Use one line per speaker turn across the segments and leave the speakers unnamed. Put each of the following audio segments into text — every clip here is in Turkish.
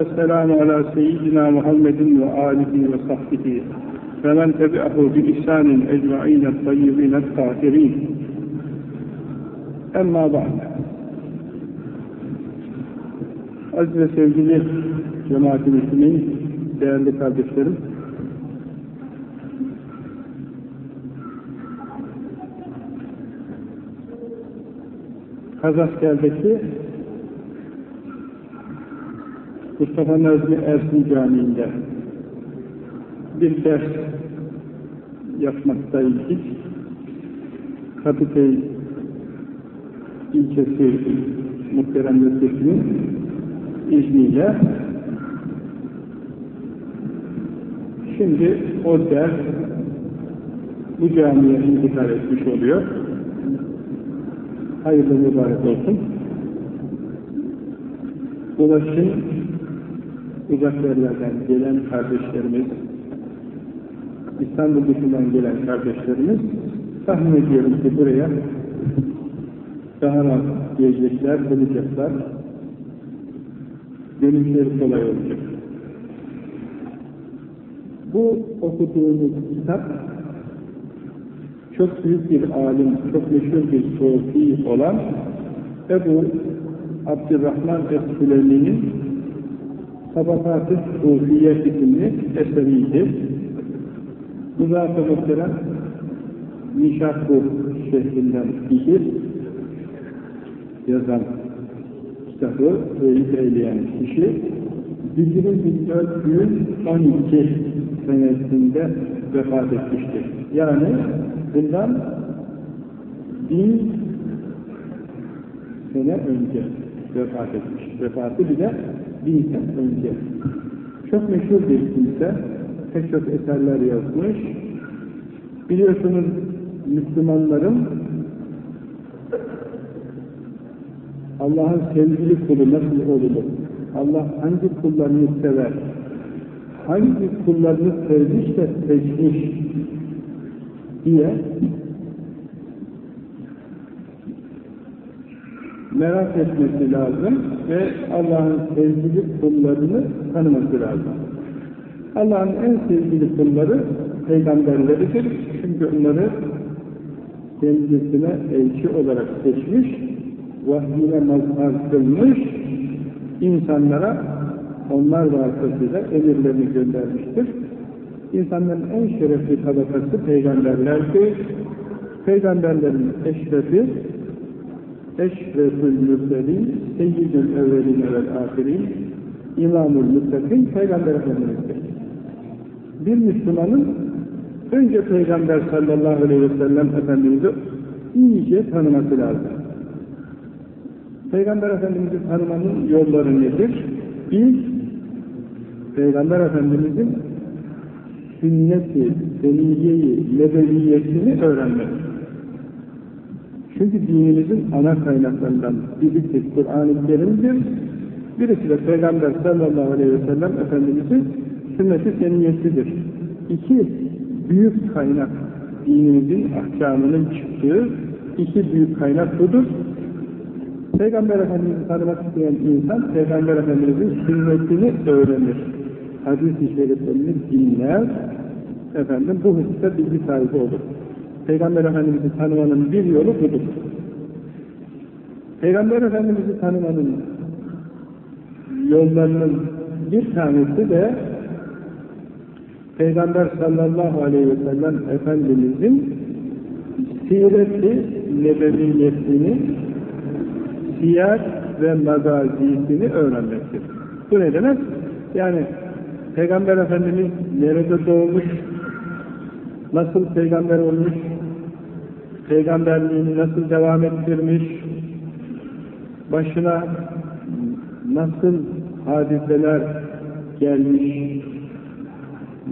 Esselamu ala seyyidina Muhammedin ve alihi ve sahbihi ve men tebi'ahu bi ihsanin ecma'ine tayyibine tahirin. Emma ba'd. Aziz ve sevgili cemaat-i müslümin, değerli kardeşlerim, Kazasker'deki Mustafa Nazmi Ersin Camii'nde bir ders yapmaktaydık. Kadıköy ilçesi muhterem müddetinin izniyle şimdi o ders bu camiye intikal etmiş oluyor. Hayırlı mübarek olsun. Ulaşın uzak yerlerden gelen kardeşlerimiz, İstanbul dışından gelen kardeşlerimiz tahmin ediyorum ki buraya daha rahat gelecekler, bulacaklar. Dönüşleri kolay olacak. Bu okuduğumuz kitap çok büyük bir alim, çok meşhur bir sofi olan Ebu Abdurrahman Es-Süleymi'nin Tabakat-ı Sufiye isimli eseriydi. Bu zat-ı muhterem Nişapur şehrinden idir. Yazan kitabı teyit eyleyen kişi Hicri 1412 senesinde vefat etmiştir. Yani bundan bin sene önce vefat etmiş. Vefatı bile bin sene önce. Çok meşhur bir kimse, pek çok eserler yazmış. Biliyorsunuz Müslümanların Allah'ın sevgili kulu nasıl olur? Allah hangi kullarını sever? Hangi kullarını sevmişse seçmiş diye merak etmesi lazım ve Allah'ın sevgili kullarını tanıması lazım. Allah'ın en sevgili kulları peygamberleridir. Çünkü onları kendisine elçi olarak seçmiş, vahyine mazhar kılmış, insanlara onlar vasıtasıyla emirlerini göndermiştir. İnsanların en şerefli tabakası peygamberlerdir. Peygamberlerin eşrefi Eşrefül Mürselin, Seyyidül Evvelin vel Ahirin, İmamul Müttakin, Peygamber Efendimiz'dir. Bir Müslümanın önce Peygamber sallallahu aleyhi ve sellem Efendimiz'i iyice tanıması lazım. Peygamber Efendimiz'i tanımanın yolları nedir? Bir, Peygamber Efendimiz'in sünneti, seniyyeyi, nebeviyetini öğrenmek. Çünkü dinimizin ana kaynaklarından birisi Kur'an-ı Kerim'dir. Birisi de Peygamber sallallahu aleyhi ve sellem Efendimiz'in sünneti seniyesidir. İki büyük kaynak dinimizin ahkamının çıktığı iki büyük kaynak budur. Peygamber Efendimiz'i tanımak isteyen insan Peygamber Efendimiz'in sünnetini öğrenir. Hadis-i dinler, efendim bu hususta bilgi sahibi olur. Peygamber Efendimiz'i tanımanın bir yolu budur. Peygamber Efendimiz'i tanımanın yollarının bir tanesi de Peygamber sallallahu aleyhi ve sellem Efendimiz'in sireti nebeviyetini siyah ve magazisini öğrenmektir. Bu ne demek? Yani Peygamber Efendimiz nerede doğmuş, nasıl peygamber olmuş, peygamberliğini nasıl devam ettirmiş, başına nasıl hadiseler gelmiş,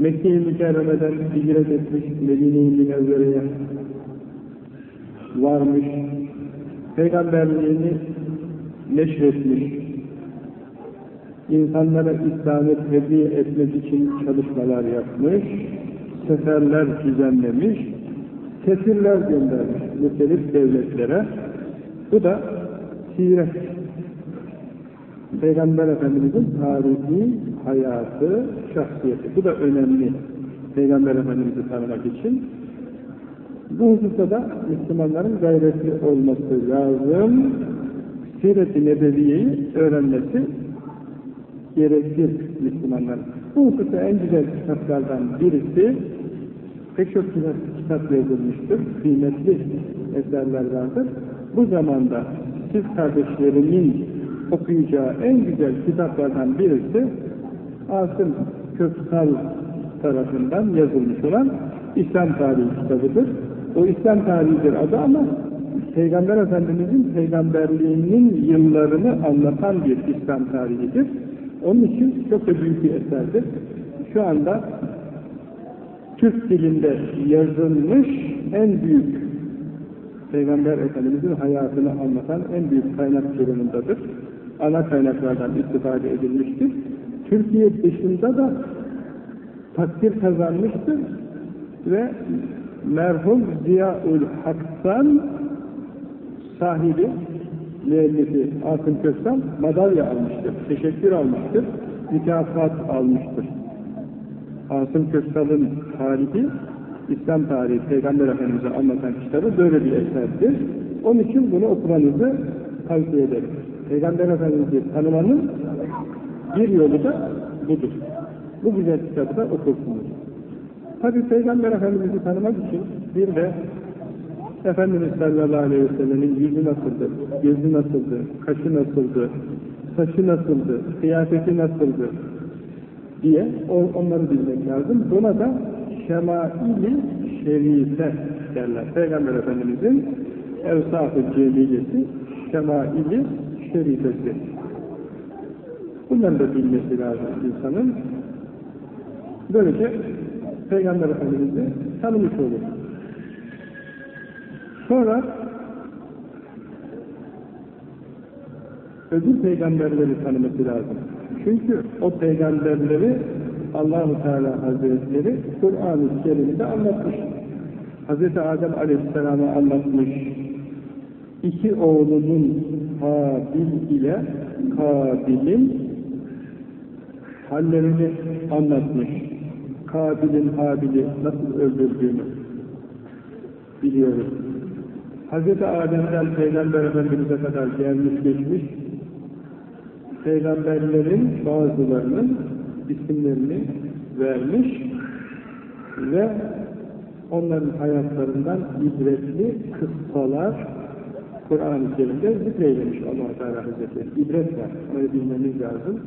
Mekke-i Mükerreme'den hicret etmiş, Medine-i Münevvere'ye varmış, peygamberliğini neşretmiş, insanlara İslam'ı tebliğ etmek için çalışmalar yapmış, seferler düzenlemiş, kesirler göndermiş muhtelif devletlere. Bu da siret. Peygamber Efendimiz'in tarihi, hayatı, şahsiyeti. Bu da önemli. Peygamber Efendimiz'i tanımak için. Bu hususta da Müslümanların gayretli olması lazım. Siret-i Nebeviye'yi öğrenmesi gerekir Müslümanlar. Bu hususta en güzel kitaplardan birisi pek çok kitap yazılmıştır. Kıymetli eserler vardır. Bu zamanda siz kardeşlerimin okuyacağı en güzel kitaplardan birisi Asım Köksal tarafından yazılmış olan İslam tarihi kitabıdır. O İslam tarihidir adı ama Peygamber Efendimiz'in peygamberliğinin yıllarını anlatan bir İslam tarihidir. Onun için çok da büyük bir eserdir. Şu anda Türk dilinde yazılmış en büyük Peygamber Efendimiz'in hayatını anlatan en büyük kaynak durumundadır. Ana kaynaklardan istifade edilmiştir. Türkiye dışında da takdir kazanmıştır ve merhum Ziyaül Hak'tan sahibi müellifi Asım Köksal madalya almıştır, teşekkür almıştır, mükafat almıştır. Asım Köksal'ın tarihi, İslam tarihi, Peygamber Efendimiz'i anlatan kitabı böyle bir eserdir. Onun için bunu okumanızı tavsiye ederim. Peygamber Efendimiz'i tanımanın bir yolu da budur. Bu güzel kitabı da okursunuz. Tabi Peygamber Efendimiz'i tanımak için bir de Efendimiz sallallahu aleyhi ve sellemin yüzü nasıldı, gözü nasıldı, kaşı nasıldı, saçı nasıldı, kıyafeti nasıldı diye onları bilmek lazım. Buna da şemaili şerife derler. Peygamber Efendimiz'in evsaf-ı cemilesi şemaili şerifesi. Bunları da bilmesi lazım insanın. Böylece Peygamber Efendimiz'i tanımış olur. Sonra öbür peygamberleri tanıması lazım. Çünkü o peygamberleri Allahu Teala Hazretleri Kur'an-ı Kerim'de anlatmış. Hz. Adem Aleyhisselam'ı anlatmış. İki oğlunun Habil ile Kabil'in hallerini anlatmış. Kabil'in Habil'i nasıl öldürdüğünü biliyoruz. Hz. Adem'den Peygamber Efendimiz'e kadar gelmiş geçmiş peygamberlerin bazılarının isimlerini vermiş ve onların hayatlarından ibretli kıssalar Kur'an-ı Kerim'de zikreylemiş allah Teala Hazretleri. İbret var. Onu bilmemiz lazım.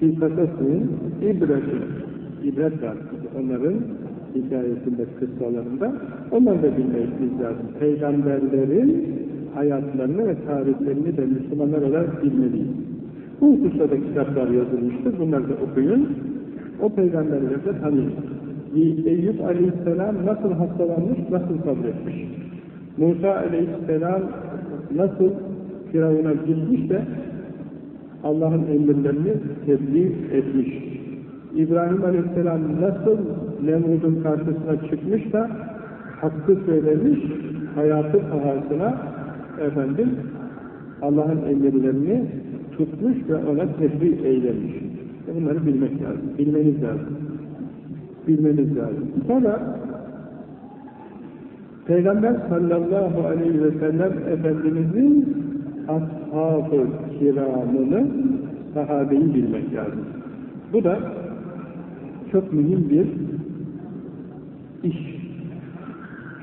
Fî kasasının ibreti. İbret var. Onların hikayesinde, kıssalarında. Onları da bilmemiz lazım. Peygamberlerin hayatlarını ve tarihlerini de Müslümanlar olarak bilmeliyiz. Bu hususta kitaplar yazılmıştır. Bunları da okuyun. O peygamberleri de tanıyın. Eyüp aleyhisselam nasıl hastalanmış, nasıl sabretmiş. Musa aleyhisselam nasıl Firavun'a girmiş de Allah'ın emirlerini tebliğ etmiş. İbrahim aleyhisselam nasıl Nemrud'un karşısına çıkmış da hakkı söylemiş, hayatı pahasına efendim Allah'ın emirlerini tutmuş ve ona tebliğ eylemiş. Bunları bilmek lazım. Bilmeniz lazım. Bilmeniz lazım. Sonra Peygamber sallallahu aleyhi ve sellem Efendimizin ashab-ı kiramını sahabeyi bilmek lazım. Bu da çok mühim bir iş.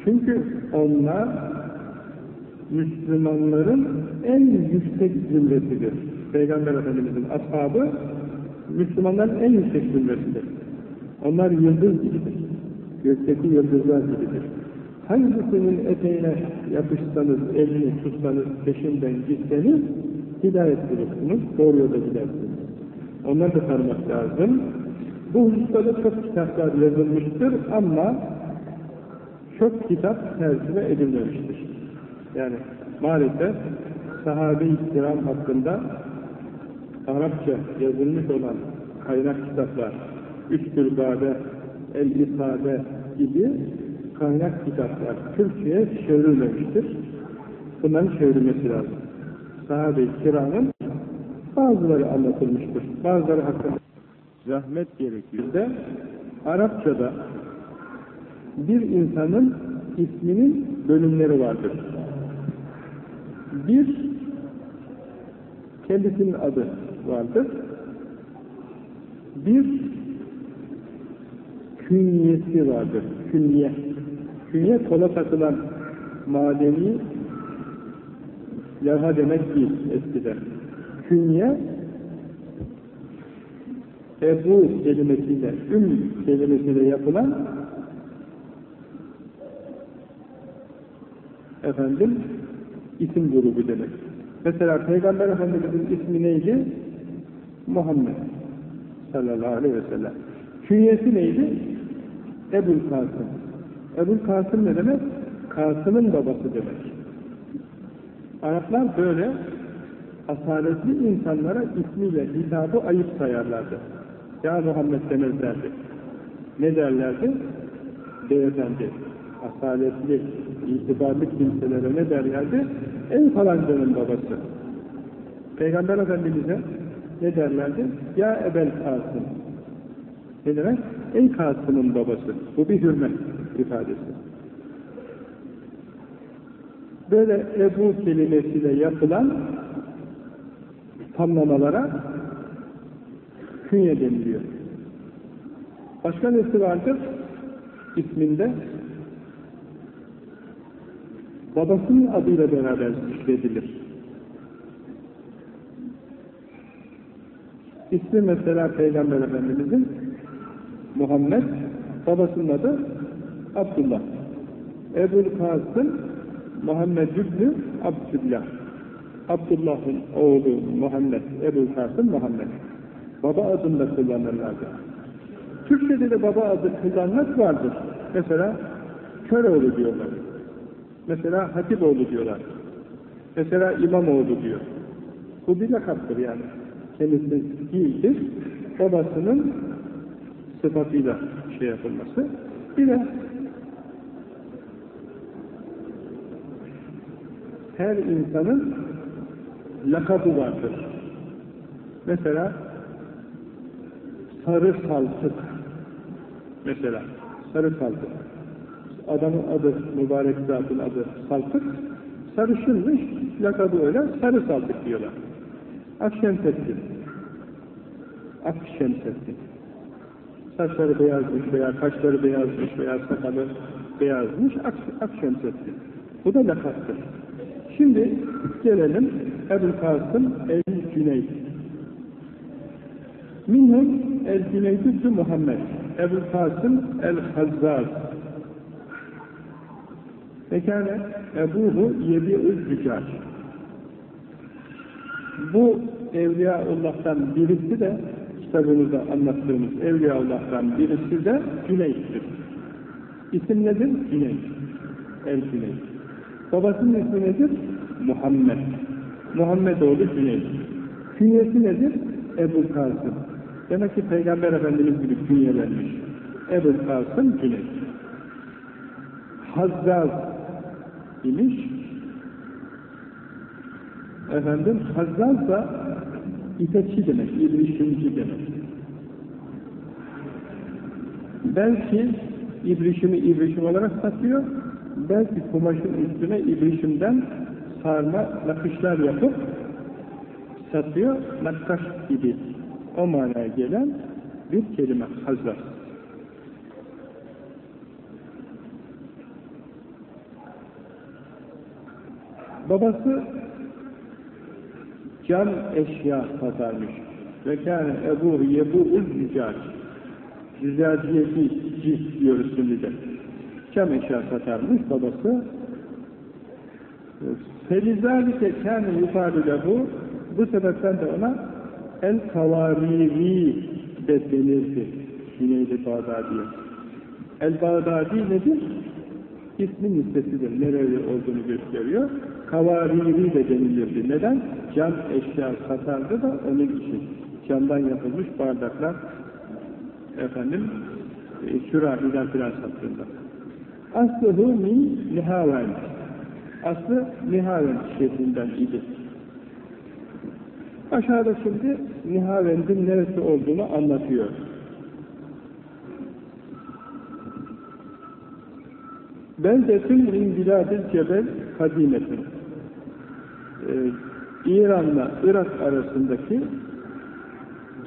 Çünkü onlar Müslümanların en yüksek zümresidir. Peygamber Efendimiz'in ashabı Müslümanların en yüksek zümresidir. Onlar yıldız gibidir. Gökteki yıldızlar gibidir. Hangisinin eteğine yapışsanız, elini tutsanız, peşinden gitseniz hidayet bulursunuz, doğru yolda gidersiniz. Onları da tanımak lazım. Bu hususta da çok kitaplar yazılmıştır ama çok kitap tercüme edilmemiştir. Yani maalesef sahabe-i kiram hakkında Arapça yazılmış olan kaynak kitaplar, Üstül Gade, El-İsade gibi kaynak kitaplar Türkçe'ye çevrilmemiştir. Bunların çevrilmesi lazım. sahabe-i kiramın bazıları anlatılmıştır. Bazıları hakkında zahmet gerekiyor de Arapçada bir insanın isminin bölümleri vardır. Bir kendisinin adı vardır. Bir künyesi vardır. Künye. Künye kola takılan madeni levha demek değil eskiden. Künye Ebu kelimesiyle, üm kelimesiyle yapılan efendim isim grubu demek. Mesela Peygamber Efendimiz'in ismi neydi? Muhammed sallallahu aleyhi ve sellem. Künyesi neydi? Ebul Kasım. Ebul Kasım ne demek? Kasım'ın babası demek. Araplar böyle asaletli insanlara ismiyle hitabı ayıp sayarlardı. Ya Muhammed demezlerdi. Ne derlerdi? Beyefendi, asaletli, itibarlı kimselere ne derlerdi? En falancanın babası. Peygamber Efendimiz'e ne derlerdi? Ya Ebel Kasım. Ne demek? Ey Kasım'ın babası. Bu bir hürmet ifadesi. Böyle Ebu kelimesiyle yapılan tamlamalara künye deniliyor. Başka nesi vardır? İsminde babasının adıyla beraber zikredilir. İsmi mesela Peygamber Efendimiz'in Muhammed, babasının adı Abdullah. Ebul Kasım Muhammed İbni Abdullah. Abdullah'ın oğlu Muhammed, Ebul Kasım Muhammed. Baba adında kullanırlardı. Türkçe'de de baba adı kullanmak vardır. Mesela Köroğlu diyorlar. Mesela Hatipoğlu diyorlar. Mesela İmamoğlu diyor. Bu bir lakaptır yani. Kendisi değildir. Babasının sıfatıyla şey yapılması. Bir de her insanın lakabı vardır. Mesela sarı saltık mesela sarı saltık adamın adı mübarek zatın adı saltık. Sarışınmış lakabı öyle sarı saltık diyorlar. Akşemseddin. Akşemseddin. Saçları beyazmış veya kaşları beyazmış veya sakalı beyazmış Ak Akşemseddin. Bu da lakaptır. Şimdi gelelim Ebu Kasım el-Cüneyd. Minhum el-Cüneyd Muhammed. Ebu Kasım el-Hazzaz Fekâne Ebuhu yebi'ül rücal Bu Evliyaullah'tan birisi de kitabımızda anlattığımız Evliyaullah'tan birisi de Cüneyd'dir. İsim nedir? Cüneyd. El-Cüneyd. Babasının ismi nedir? Muhammed. Muhammed oğlu Cüneyd. Künyesi nedir? Ebu Kasım. Demek ki Peygamber Efendimiz gibi künyelenmiş. Ebu Kasım Cüneyd. Hazzaz imiş. Efendim, Hazzaz da ipekçi demek, ibrişimci demek. Belki ibrişimi ibrişim olarak satıyor, belki kumaşın üstüne ibrişimden sarma nakışlar yapıp satıyor, nakkaş gibi o manaya gelen bir kelime Hazzaz. Babası cam eşya satarmış. Ve kâne ebu yebu'ul züccac. Züccaciyeti cih diyoruz şimdi de. Cam eşya satarmış babası. Felizâlike kâne yufâdü lehu bu sebepten de ona el kavariri de denirdi. Güneyli Bağdadi'ye. El Bağdadi nedir? İsmin nispesidir. Nereli olduğunu gösteriyor. Kavariri de denilirdi. Neden? Cam eşya satardı da onun için. Camdan yapılmış bardaklar efendim e, sürahiden filan sattığında. Aslıhu min nihaven. Aslı nihaven şeklinden idi. Aşağıda şimdi Nihavend'in neresi olduğunu anlatıyor. Beldetün min biladil cebel kadimetin. Ee, İran'la Irak arasındaki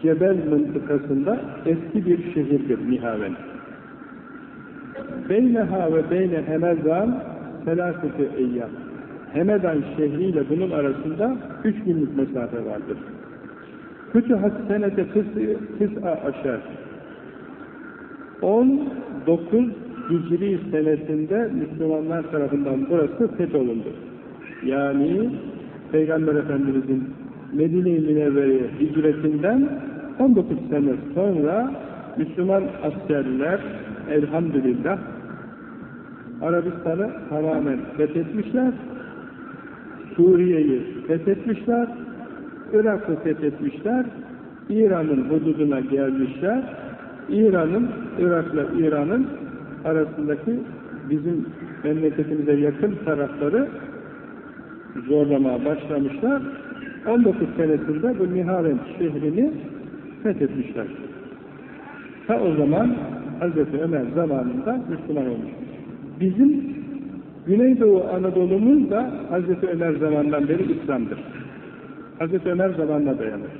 Cebel mıntıkasında eski bir şehirdir Nihaven. Beyneha ve beyne Hemezan felâfete eyyam. Hemedan şehriyle bunun arasında üç günlük mesafe vardır. Fütühat senete tıs'a aşer. 19 Hicri senesinde Müslümanlar tarafından burası fetholundu. Yani Peygamber Efendimizin Medine-i Münevvere'ye hicretinden 19 sene sonra Müslüman askerler elhamdülillah Arabistan'ı tamamen fethetmişler, Suriye'yi fethetmişler, Irak'ı fethetmişler, İran'ın hududuna gelmişler, İran'ın, Irak'la İran'ın arasındaki bizim memleketimize yakın tarafları zorlamaya başlamışlar. 19 senesinde bu Nihavend şehrini fethetmişler. Ta o zaman Hz. Ömer zamanında Müslüman olmuş. Bizim Güneydoğu Anadolu'muz da Hz. Ömer zamanından beri İslam'dır. Hz. Ömer zamanına dayanır.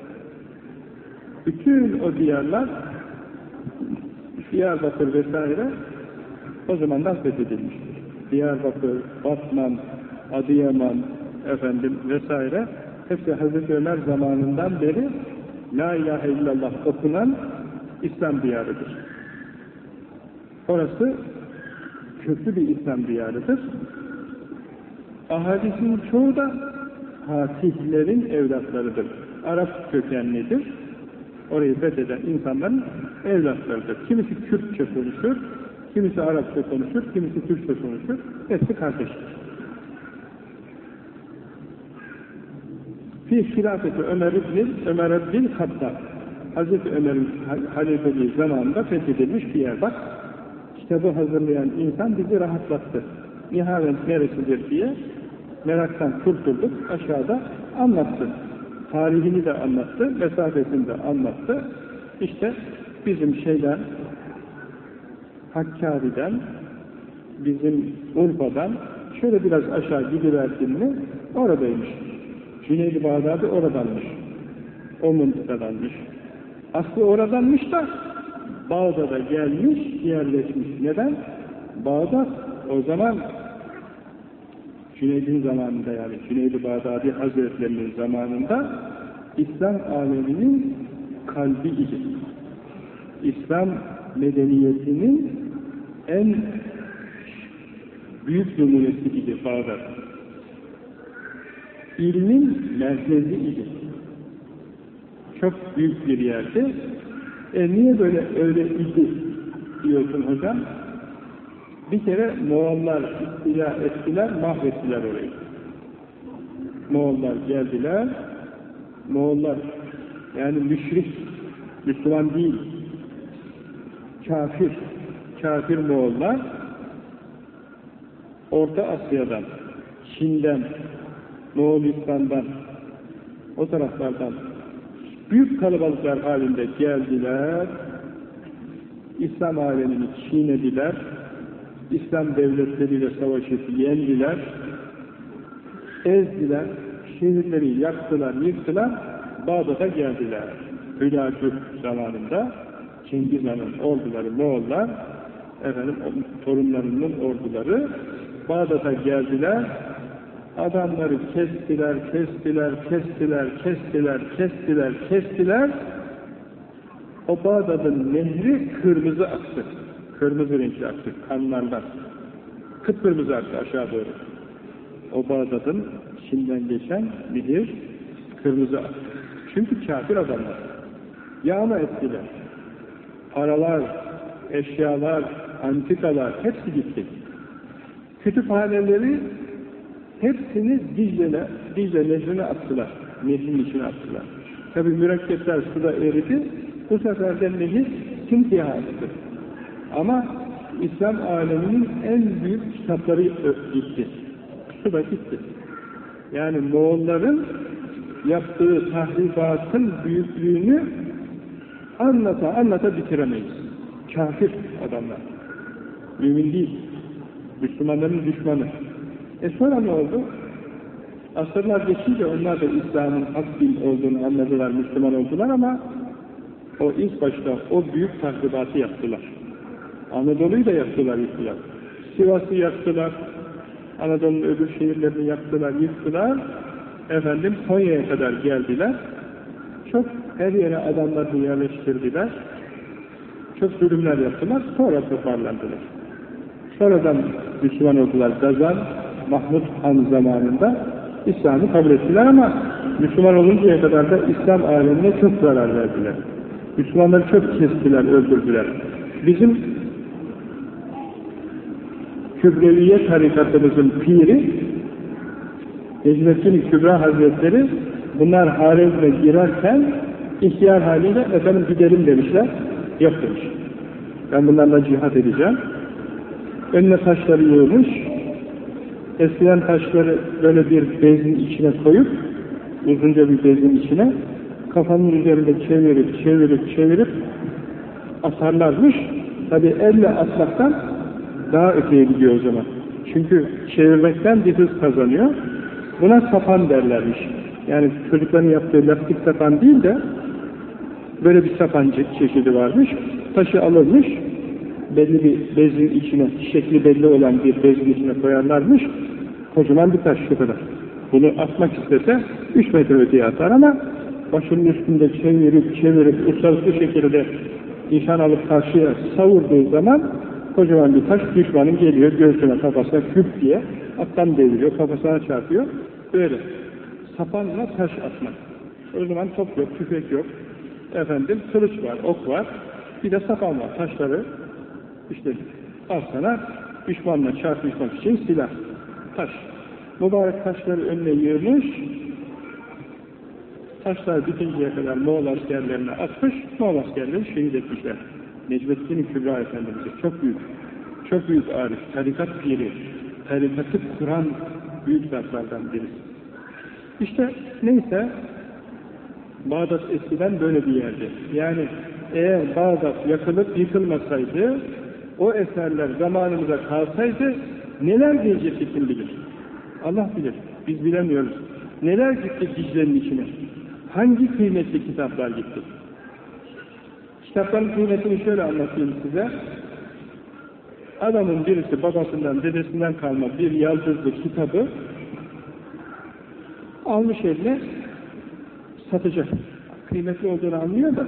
Bütün o diyarlar Diyarbakır vesaire o zamandan fethedilmiştir. Diyarbakır, Batman, Adıyaman, efendim vesaire hepsi Hz. Ömer zamanından beri La ilahe illallah okunan İslam diyarıdır. Orası köklü bir İslam diyarıdır. Ahadisinin çoğu da Fatihlerin evlatlarıdır. Arap kökenlidir. Orayı fetheden insanların evlatlarıdır. Kimisi Kürtçe konuşur, kimisi Arapça konuşur, kimisi Türkçe konuşur. Hepsi kardeştir. Fi hilafeti Ömer İbni Ömer İbni Hattab Hazreti Ömer'in halifeliği zamanında fethedilmiş bir yer. Bak, kitabı hazırlayan insan bizi rahatlattı. Nihavent neresidir diye meraktan kurtulduk. Aşağıda anlattı. Tarihini de anlattı, mesafesini de anlattı. İşte bizim şeyden, Hakkari'den, bizim Urfa'dan şöyle biraz aşağı gidiverdim mi oradaymış. Cüneydi Bağdadi oradanmış. O mıntıkadanmış. Aslı oradanmış da Bağdat'a gelmiş, yerleşmiş. Neden? Bağdat o zaman Cüneyd'in zamanında yani Cüneyd-i Bağdadi Hazretlerinin zamanında İslam aleminin kalbi idi. İslam medeniyetinin en büyük numunesi idi Bağdat. İlmin merkezi idi. Çok büyük bir yerdi. E niye böyle öyle idi diyorsun hocam? Bir kere Moğollar istila ettiler, mahvettiler orayı. Moğollar geldiler, Moğollar yani müşrik, Müslüman değil, kafir, kafir Moğollar Orta Asya'dan, Çin'den, Moğolistan'dan, o taraflardan büyük kalabalıklar halinde geldiler, İslam alemini çiğnediler, İslam devletleriyle savaşıp yendiler, ezdiler, şehirleri yaktılar, yıktılar, Bağdat'a geldiler. Hülacü zamanında Cengiz Han'ın orduları, Moğollar, efendim, torunlarının orduları Bağdat'a geldiler, adamları kestiler, kestiler, kestiler, kestiler, kestiler, kestiler, o Bağdat'ın nehri kırmızı aktı. Kırmızı renkli aktı, kanlardan. Kıpkırmızı aktı aşağı doğru. O Bağdat'ın Çin'den geçen nehir kırmızı aktı. Çünkü kafir adamlar. Yağma ettiler. Paralar, eşyalar, antikalar hepsi gitti. Kütüphaneleri hepsini Dicle'ne, Dicle nehrine attılar. Nehrin içine attılar. Tabi mürekkepler suda eridi. Bu sefer de nehir simsiyah attı. Ama İslam aleminin en büyük kitapları gitti. Su da gitti. Yani Moğolların yaptığı tahribatın büyüklüğünü anlata anlata bitiremeyiz. Kafir adamlar. Mümin değil. Müslümanların düşmanı. E sonra ne oldu? Asırlar geçince onlar da İslam'ın hak din olduğunu anladılar, Müslüman oldular ama o ilk başta o büyük tahribatı yaptılar. Anadolu'yu da yaktılar, yıktılar. Sivas'ı yaktılar, Anadolu'nun öbür şehirlerini yaktılar, yıktılar. Efendim Konya'ya kadar geldiler. Çok her yere adamlarını yerleştirdiler. Çok zulümler yaptılar, sonra toparlandılar. Sonradan Müslüman oldular. Gazan, Mahmud Han zamanında İslam'ı kabul ettiler ama Müslüman oluncaya kadar da İslam alemine çok zarar verdiler. Müslümanları çok kestiler, öldürdüler. Bizim Kübreviye tarikatımızın piri Necmettin Kübra Hazretleri bunlar haremine girerken ihtiyar haliyle efendim gidelim demişler. Yok demiş. Ben bunlarla cihat edeceğim. Önüne taşları yığmış. Eskiden taşları böyle bir bezin içine koyup uzunca bir bezin içine kafanın üzerinde çevirip çevirip çevirip atarlarmış. Tabi elle atmaktan daha öteye gidiyor o zaman. Çünkü çevirmekten bir hız kazanıyor. Buna sapan derlermiş. Yani çocukların yaptığı lastik sapan değil de böyle bir sapancı çeşidi varmış. Taşı alırmış, belli bir bezin içine, şekli belli olan bir bezin içine koyarlarmış. Kocaman bir taş şu kadar. Bunu atmak istese 3 metre öteye atar ama başının üstünde çevirip çevirip uluslararası şekilde nişan alıp karşıya savurduğu zaman kocaman bir taş düşmanın geliyor göğsüne kafasına küp diye. Attan deviriyor kafasına çarpıyor. Böyle. Sapanla taş atmak. O zaman top yok tüfek yok. Efendim kılıç var ok var. Bir de sapan var taşları işte al sana düşmanla çarpışmak için silah taş mübarek taşları önüne yığmış taşlar bitinceye kadar Moğol askerlerine atmış Moğol askerleri şehit etmişler Necmettin Kübra Efendimiz'e çok büyük, çok büyük arif, tarikat piri, tarikatı kuran büyük zatlardan birisi. İşte neyse, Bağdat eskiden böyle bir yerdi. Yani eğer Bağdat yakılıp yıkılmasaydı, o eserler zamanımıza kalsaydı, neler diyecekti kim bilir? Allah bilir, biz bilemiyoruz. Neler gitti Dicle'nin içine? Hangi kıymetli kitaplar gitti? Kitapların kıymetini şöyle anlatayım size. Adamın birisi babasından, dedesinden kalma bir yazdırdığı kitabı almış eline satacak. Kıymetli olduğunu anlıyor da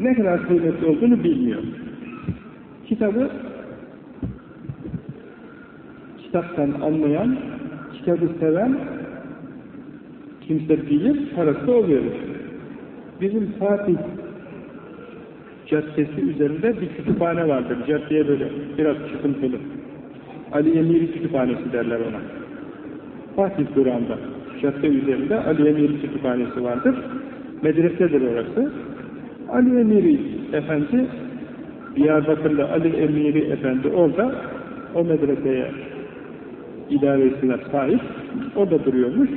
ne kadar kıymetli olduğunu bilmiyor. Kitabı kitaptan anlayan, kitabı seven kimse bilir, parası oluyor. Bizim Fatih Caddesi üzerinde bir kütüphane vardır. Caddeye böyle biraz çıkıntılı. Ali Emiri Kütüphanesi derler ona. Fatih durağında. Cadde üzerinde Ali Emiri Kütüphanesi vardır. Medresedir orası. Ali Emiri Efendi Diyarbakır'da Ali Emiri Efendi orada o medreseye idaresine sahip. Orada duruyormuş.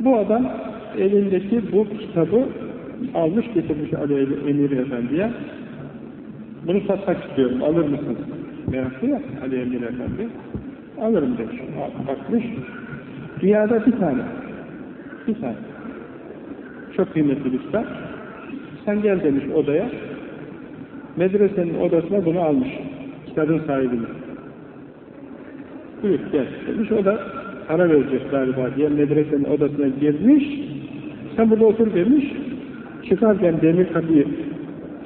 Bu adam elindeki bu kitabı almış getirmiş Ali Emir Efendi'ye. Bunu satmak istiyorum, alır mısın? Meraklı ya Ali Emir Efendi. Alırım demiş. Bakmış. Dünyada bir tane. Bir tane. Çok kıymetli bir kitap. Sen gel demiş odaya. Medresenin odasına bunu almış. Kitabın sahibini. Buyur gel demiş. O da para verecek galiba diye medresenin odasına girmiş. Sen burada otur demiş. Çıkarken demir kapıyı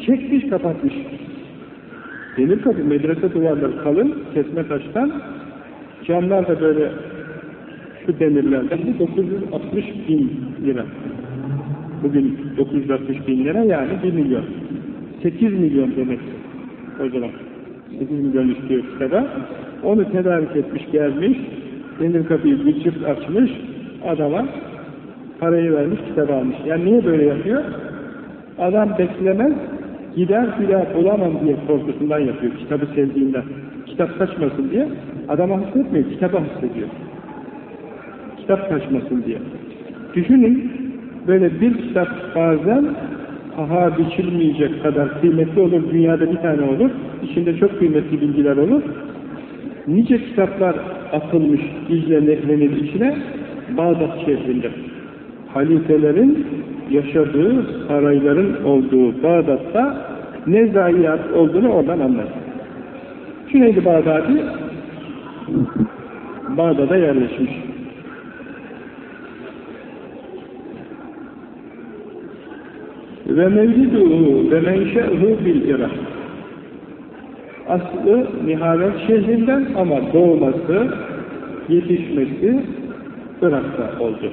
çekmiş kapatmış. Demir kapı medrese duvarları kalın, kesme taştan. Camlar da böyle şu demirlerden 960 bin lira. Bugün 960 bin lira yani 1 milyon. 8 milyon demek o zaman. 8 milyon istiyor kitaba. Onu tedarik etmiş gelmiş. Demir kapıyı bir çift açmış. Adama parayı vermiş, kitabı almış. Yani niye böyle yapıyor? Adam beklemez, gider daha bulamam diye korkusundan yapıyor, kitabı sevdiğinden. Kitap kaçmasın diye. Adama hissetmiyor, kitaba hissediyor. Kitap kaçmasın diye. Düşünün, böyle bir kitap bazen paha biçilmeyecek kadar kıymetli olur, dünyada bir tane olur, içinde çok kıymetli bilgiler olur. Nice kitaplar atılmış Dicle Nehri'nin içine, Bağdat şehrinde. Halifelerin yaşadığı sarayların olduğu Bağdat'ta ne zayiat olduğunu oradan anlar. Cüneydi Bağdadi Bağdat'a yerleşmiş. Ve mevliduhu ve menşe'hu bil Irak. Aslı Nihavet şehrinden ama doğması, yetişmesi Irak'ta oldu.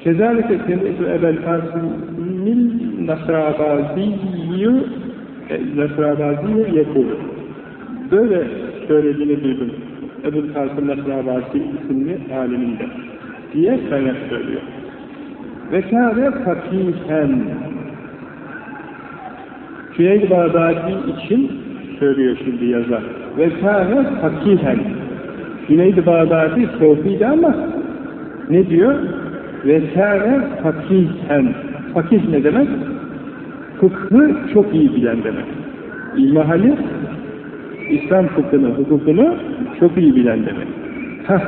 Kezalike semi'tu Ebel Kasim'il Nasrabaziyyü Nasrabaziyyü yekul. Böyle söylediğini duydum. Ebu Kasım Nasrabazi isimli aliminde diye kaynak söylüyor. Ve kâre fakihen Cüneyd Bağdadi için söylüyor şimdi yazar. Ve kâre fakihen Cüneyd Bağdadi sofiydi ama ne diyor? Ve kâre fakihen Fakih ne demek? Fıkhı çok iyi bilen demek. İlmihali İslam fıkhını, hukukunu çok iyi bilen demek. Heh,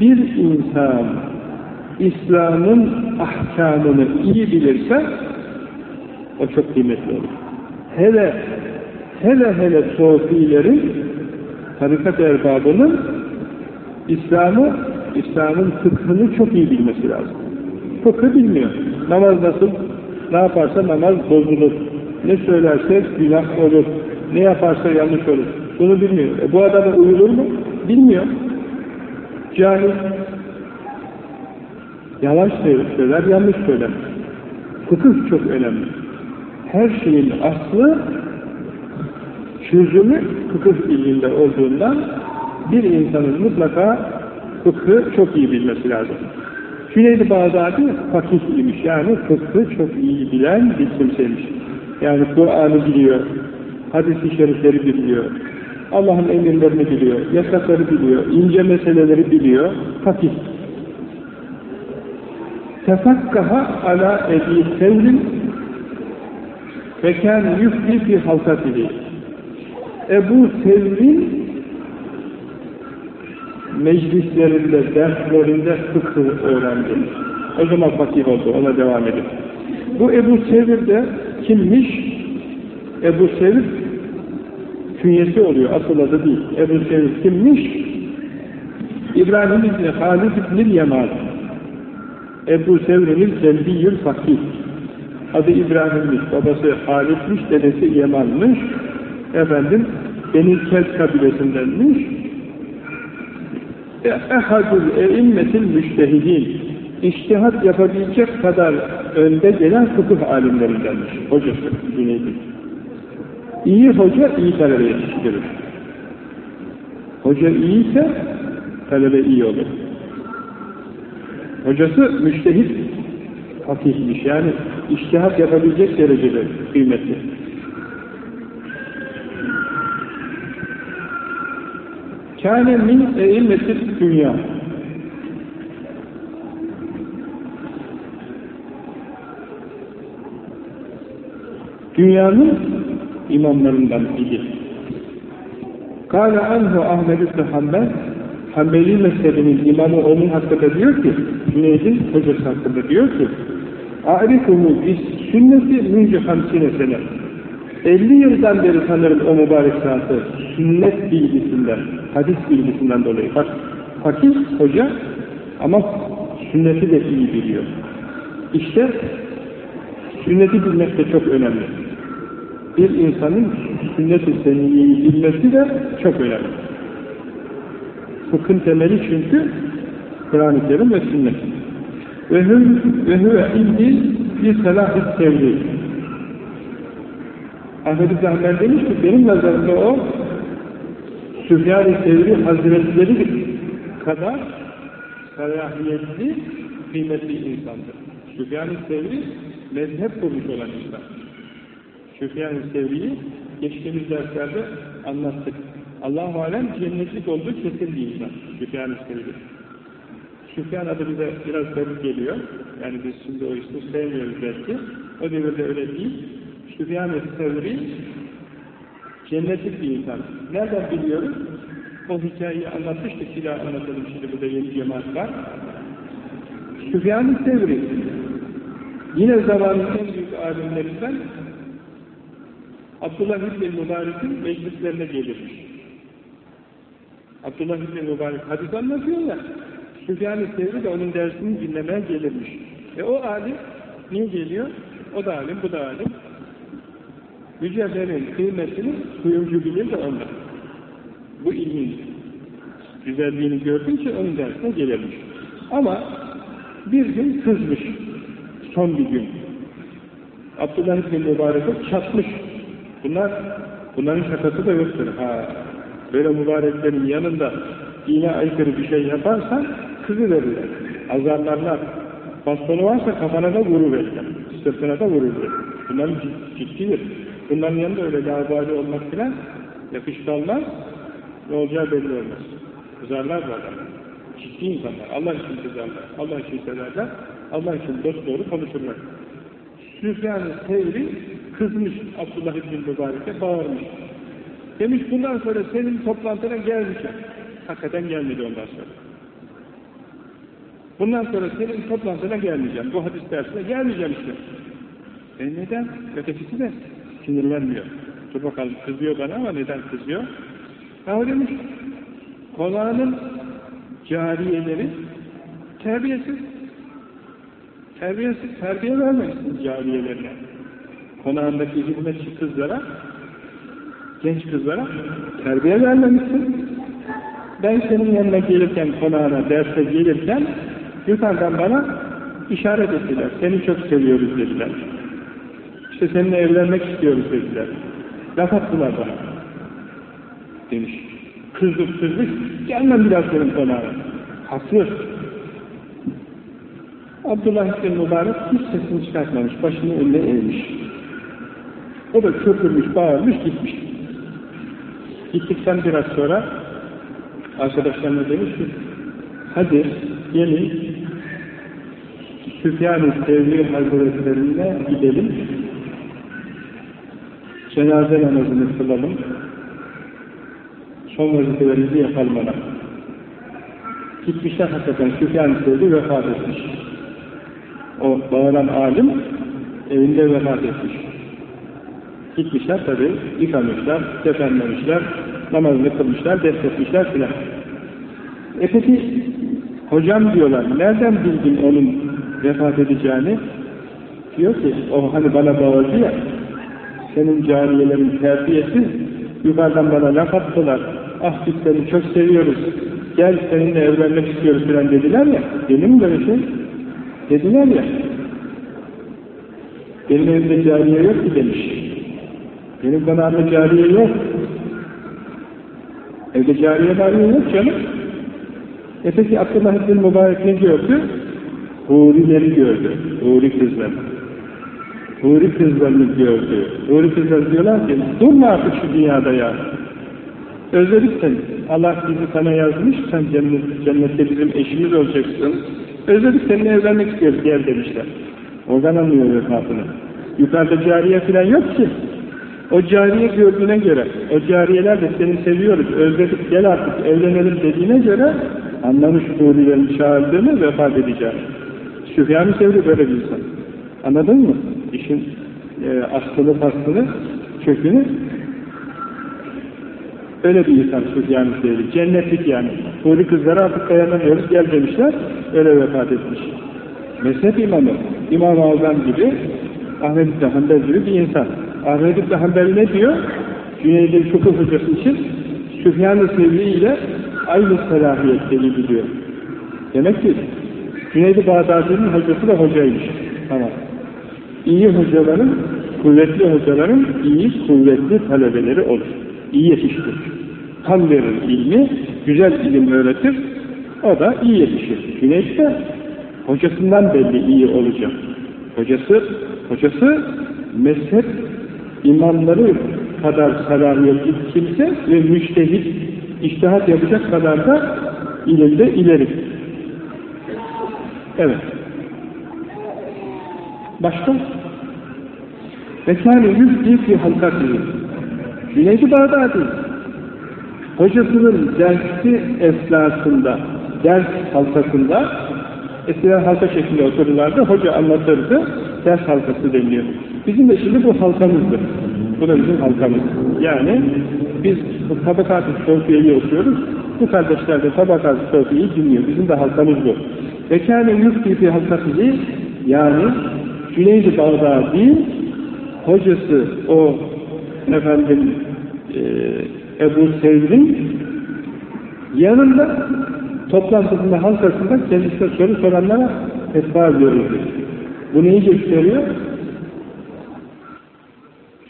bir insan İslam'ın ahkamını iyi bilirse o çok kıymetli olur. Hele hele hele sofilerin tarikat erbabının İslam'ı İslam'ın fıkhını çok iyi bilmesi lazım. Fıkhı bilmiyor. Namaz nasıl? Ne yaparsa namaz bozulur. Ne söylerse günah olur. Ne yaparsa yanlış olur. Bunu bilmiyor. E bu adama uyulur mu? Bilmiyor. Cahil. Yalan söyler, yanlış söyler. Fıkıh çok önemli. Her şeyin aslı, çözümü fıkıh ilminde olduğundan bir insanın mutlaka fıkhı çok iyi bilmesi lazım. Cüneyd-i Bağdadi fakih imiş. Yani fıkhı çok iyi bilen bir kimseymiş. Yani Kur'an'ı biliyor, hadis-i şerifleri biliyor, Allah'ın emirlerini biliyor, yasakları biliyor, ince meseleleri biliyor, fakih. Tefakkaha ala ebi sevrin ve kâne yufti fi halkatihi. Ebu Sevrin meclislerinde, derslerinde fıkıh öğrendi. O zaman fakir oldu, ona devam edin. Bu Ebu Sevir de kimmiş? Ebu Sevir künyesi oluyor, asıl adı değil. Ebu Sevir kimmiş? İbrahim İbni Halid İbni Yaman. Ebu Sevr'in Zelbiyyül Fakih. Adı İbrahim'miş, babası Halid'miş, dedesi Yaman'mış. Efendim, Beni Kelt kabilesindenmiş. Ehadül eimmetil müştehidin. İçtihat yapabilecek kadar önde gelen fıkıh alimlerindenmiş. Hocası Cüneyd'in. İyi hoca iyi talebe yetiştirir. Hoca iyiyse talebe iyi olur. Hocası müştehit fakihmiş. Yani iştihat yapabilecek derecede kıymetli. Kâne min eimmetit dünya. Dünyanın imamlarından idi. Kâle anhu Ahmed İbni Hanbel Hanbeli mezhebinin imamı onun hakkında diyor ki Cüneyd'in hocası hakkında diyor ki A'rifuhu bis sünneti münce hamsine sene 50 yıldan beri sanırım o mübarek zatı sünnet bilgisinden, hadis bilgisinden dolayı. Bak, fakir hoca ama sünneti de iyi biliyor. İşte sünneti bilmek de çok önemli. Bir insanın sünnet-i bilmesi de çok önemli. Fıkhın temeli çünkü Kur'an-ı Kerim ve sünnet. Ve huve indi bir selah-ı tevhid. Ahmet İbni Hanbel demiş ki benim nazarımda o Süfyan-ı Sevri Hazretleri kadar salahiyetli, kıymetli insandır. Süfyan-ı Sevri mezhep kurmuş olan insan. Süfyan-ı Sevri'yi geçtiğimiz derslerde anlattık. Allah-u Alem cennetlik olduğu kesin bir insan. Süfyan-ı Sevri. Süfyan adı bize biraz garip geliyor. Yani biz şimdi o ismi sevmiyoruz belki. O devirde öyle değil. Süfyan-ı Sevri cennetlik bir insan. Nereden biliyoruz? O hikayeyi anlatmıştık. Daha anlatalım şimdi burada yeni cemaat var. Süfyan-ı Sevri yine zamanın en büyük alimlerinden Abdullah İbni Mübarek'in meclislerine gelirmiş. Abdullah İbni Mübarek hadis anlatıyor ya, Süfyan-ı Sevri de onun dersini dinlemeye gelirmiş. E o alim niye geliyor? O da alim, bu da alim. Mücevherin kıymetini kuyumcu bilir de ondan. Bu ilmin güzelliğini gördüğü onun dersine gelirmiş. Ama bir gün kızmış. Son bir gün. Abdullah İbni Mübarek'e çatmış. Bunlar, bunların şakası da yoktur. Ha, böyle mübareklerin yanında dine aykırı bir şey yaparsan kızı verirler. Azarlarlar. Bastonu varsa kafana da vuruverirler. Sırtına da vururlar. Bunların ciddidir. Bunların yanında öyle labali olmak filan yakışıklı olmaz. Ne olacağı belli olmaz. Kızarlar bu. Ciddi insanlar. Allah için kızarlar. Allah için severler. Allah için dost doğru konuşurlar. Süfyan-ı Tevri kızmış Abdullah İbni Mübarek'e bağırmış. Demiş bundan sonra senin toplantına gelmeyeceğim. Hakikaten gelmedi ondan sonra. Bundan sonra senin toplantına gelmeyeceğim. Bu hadis dersine gelmeyeceğim işte. E neden? Ötekisi de sinirlenmiyor. Dur bakalım kızıyor bana ama neden kızıyor? Ya demiş, konağının cariyeleri terbiyesiz. Terbiyesiz, terbiye vermemişsin cariyelerine. Konağındaki hizmetçi kızlara, genç kızlara terbiye vermemişsin. Ben senin yanına gelirken, konağına, derse gelirken yukarıdan bana işaret ettiler. Seni çok seviyoruz dediler. İşte seninle evlenmek istiyoruz dediler. Laf attılar bana. Demiş. Kızdık kızdık, gelmem biraz senin konağına. Haklı. Abdullah İbni Mübarek hiç sesini çıkartmamış, başını önüne eğmiş. O da köpürmüş, bağırmış, gitmiş. Gittikten biraz sonra arkadaşlarına demiş ki, hadi gelin Süfyan-ı Sevri Hazretlerine gidelim, cenaze namazını kılalım, son vazifelerimizi yapalım ona. Gitmişler hakikaten Süfyan-ı Sevri vefat etmiş. O bağıran alim evinde vefat etmiş. Gitmişler tabi, yıkamışlar, defenlemişler, namazını kılmışlar, defnetmişler filan. E peki, hocam diyorlar, nereden bildin onun vefat edeceğini? Diyor ki, o hani bana bağırdı ya, senin cariyelerin terbiyesiz, yukarıdan bana laf attılar, ah biz seni çok seviyoruz, gel seninle evlenmek istiyoruz filan dediler ya, benim böyle şey? Dediler ya, benim evimde cariye yok ki demiş. Benim konağımda cariye yok. Evde cariye cariye yok canım. E peki Abdullah İbn Mübarek ne gördü? Hurileri gördü. Huri kızlar. Huri kızlarını gördü. Huri kızlar diyorlar ki, durma artık şu dünyada ya. Özledik seni. Allah bizi sana yazmış, sen cennet, cennette bizim eşimiz olacaksın. Özledik seninle evlenmek istiyoruz, gel demişler. Oradan anlıyor vefatını. Yukarıda cariye falan yok ki. O cariye gördüğüne göre, o cariyeler de seni seviyoruz, özledik, gel artık evlenelim dediğine göre anlamış Hurilerin çağırdığını vefat edeceğim. Süfyan-ı Sevri böyle bir insan. Anladın mı? İşin e, aslını, faslını, kökünü öyle bir insan Süfyan-ı. Cennetlik yani. Huri kızlara artık dayanamıyoruz, gel demişler, öyle vefat etmiş. Mezhep imamı, İmam-ı Azam gibi, Ahmet İbni Hanbel gibi bir insan. Ahmet İbni Hanbel ne diyor? Cüneyd-i Fıkıh hocası için Süfyan-ı Sevri ile aynı selahiyetleri biliyor. Demek ki Cüneyd-i Bağdadi'nin hocası da hocaymış. Tamam. İyi hocaların, kuvvetli hocaların iyi, kuvvetli talebeleri olur. İyi yetiştirir. Tam verir ilmi, güzel ilim öğretir, o da iyi yetişir. Cüneyd de hocasından belli iyi olacak. Hocası, hocası mezhep imamları kadar salahiyetli kimse ve müştehit, iştihat yapacak kadar da ilimde ileri. Evet. Başka? Ve kâne yüzdi fi halkatihi. Cüneydi Bağdadi. Hocasının dersi esnasında, ders halkasında, eskiden halka şeklinde otururlardı, hoca anlatırdı, ders halkası deniliyor. Bizim de şimdi bu halkamızdır. Bu da bizim halkamız. Yani biz tabakat-ı sofiyeyi okuyoruz, bu kardeşler de tabakat-ı sofiyeyi dinliyor. Bizim de halkamız bu. Ve kâne yufti fi halkatihi, yani Cüneyd-i Bağdadi hocası o efendim e, Ebu Sevr'in yanında toplantısında halkasında kendisine soru soranlara fetva veriyordu. Bu neyi gösteriyor?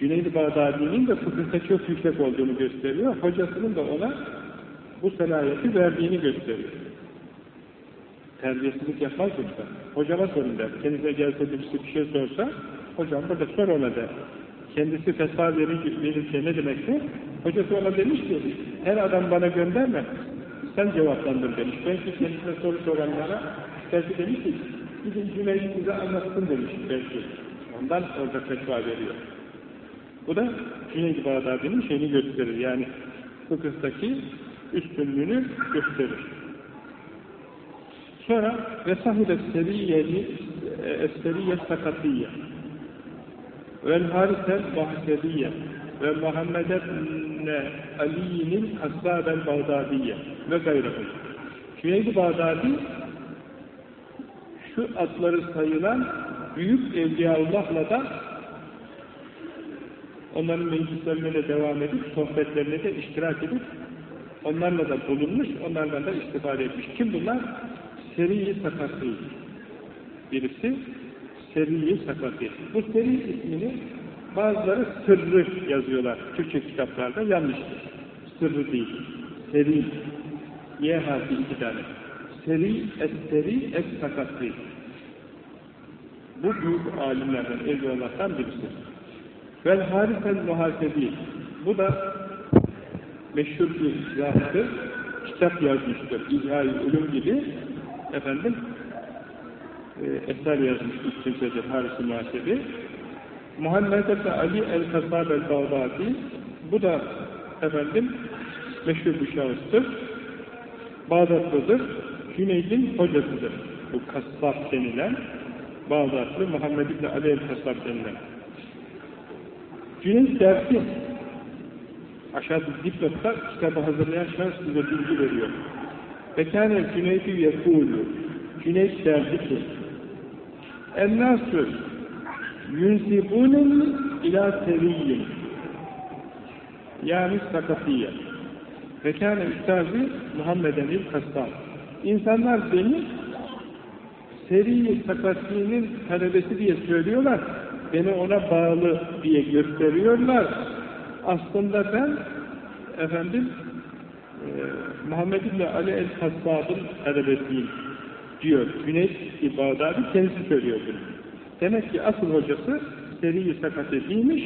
Cüneyd-i Bağdadi'nin de fıkıhta çok yüksek olduğunu gösteriyor. Hocasının da ona bu selayeti verdiğini gösteriyor. Terbiyesizlik yapmaz yoksa. Hocama sorun der. Kendisine gelse birisi bir şey sorsa, hocam burada sor ona der. Kendisi fetva verir, verirse ne demekse, hocası ona demiş ki, her adam bana gönderme, sen cevaplandır demiş. Belki kendisine soru soranlara, belki demiş ki, gidin Cüneyt size anlatsın demiş belki. Ondan orada fetva veriyor. Bu da Cüneyd-i Bağdadi'nin şeyini gösterir. Yani fıkıhtaki üstünlüğünü gösterir. Sonra ve sahide seriyeli eseriye sakatiyye vel harisel bahsediye ve Muhammed Ali'nin Hassabel Bağdadiye ve gayrıhı. Cüneyd-i Bağdadi şu adları sayılan büyük Evliyaullah'la da onların meclislerine de devam edip, sohbetlerine de iştirak edip, onlarla da bulunmuş, onlarla da istifade etmiş. Kim bunlar? Seri-i. Birisi Seri-i. Bu Seri ismini bazıları sırrı yazıyorlar. Türkçe kitaplarda yanlıştır. Sırrı değil. Seri. Y harfi iki tane. Seri, es-seri, es-sakati. Bu büyük alimlerden, Evliyallah'tan birisi. Vel harifel muhasebi. Bu da meşhur bir zahtır. Kitap yazmıştır. İhya-i Ulum gibi efendim e, eser yazmış ilk kimsedir Haris-i Muhasebi. Muhammed Efe Ali el-Kasab el-Bağdadi bu da efendim meşhur bir şahıstır. Bağdatlıdır. Cüneyd'in hocasıdır. Bu Kassab denilen Bağdatlı Muhammed İbni Ali el-Kassab denilen. Cüneyd dersi. Aşağıda dipnotta kitabı hazırlayan şahıs size bilgi veriyor. Fekâne Cüneyd-i yekûlü Cüneyd derdi ki Ennâsü yünsibûneni ilâ seviyyin. Yani sakatiyye. Fekâne üstazi Muhammeden il Kastam İnsanlar beni seri sakatliğinin talebesi diye söylüyorlar. Beni ona bağlı diye gösteriyorlar. Aslında ben efendim e, Muhammed İbni Ali el-Kassab'ın talebesiyim diyor. Cüneyt İbadadi kendisi söylüyor bunu. Demek ki asıl hocası Seri-i Sakate değilmiş,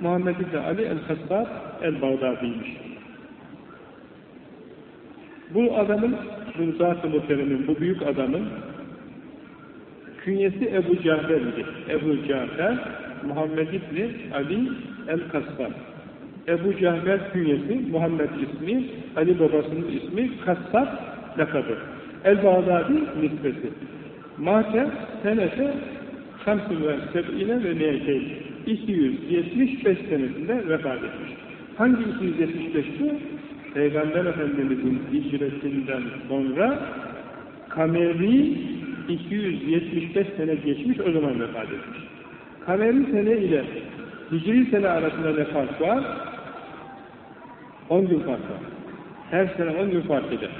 Muhammed İbni Ali el-Kassab el-Bağdadi'ymiş. Bu adamın, bu zat-ı bu büyük adamın künyesi Ebu Cafer idi. Ebu Cafer, Muhammed İbni Ali el-Kassab. Ebu Cafer künyesi, Muhammed ismi, Ali babasının ismi, Kassab lakabı. El-Bağdadi nispeti. Mate senete Şamsın ve Seb'ine ve Neyteyn 275 senesinde vefat etmiş. Hangi 275'ti? Peygamber Efendimiz'in hicretinden sonra kameri 275 sene geçmiş, o zaman vefat etmiş. Kameri sene ile hicri sene arasında ne fark var? 10 gün fark var. Her sene 10 gün fark eder.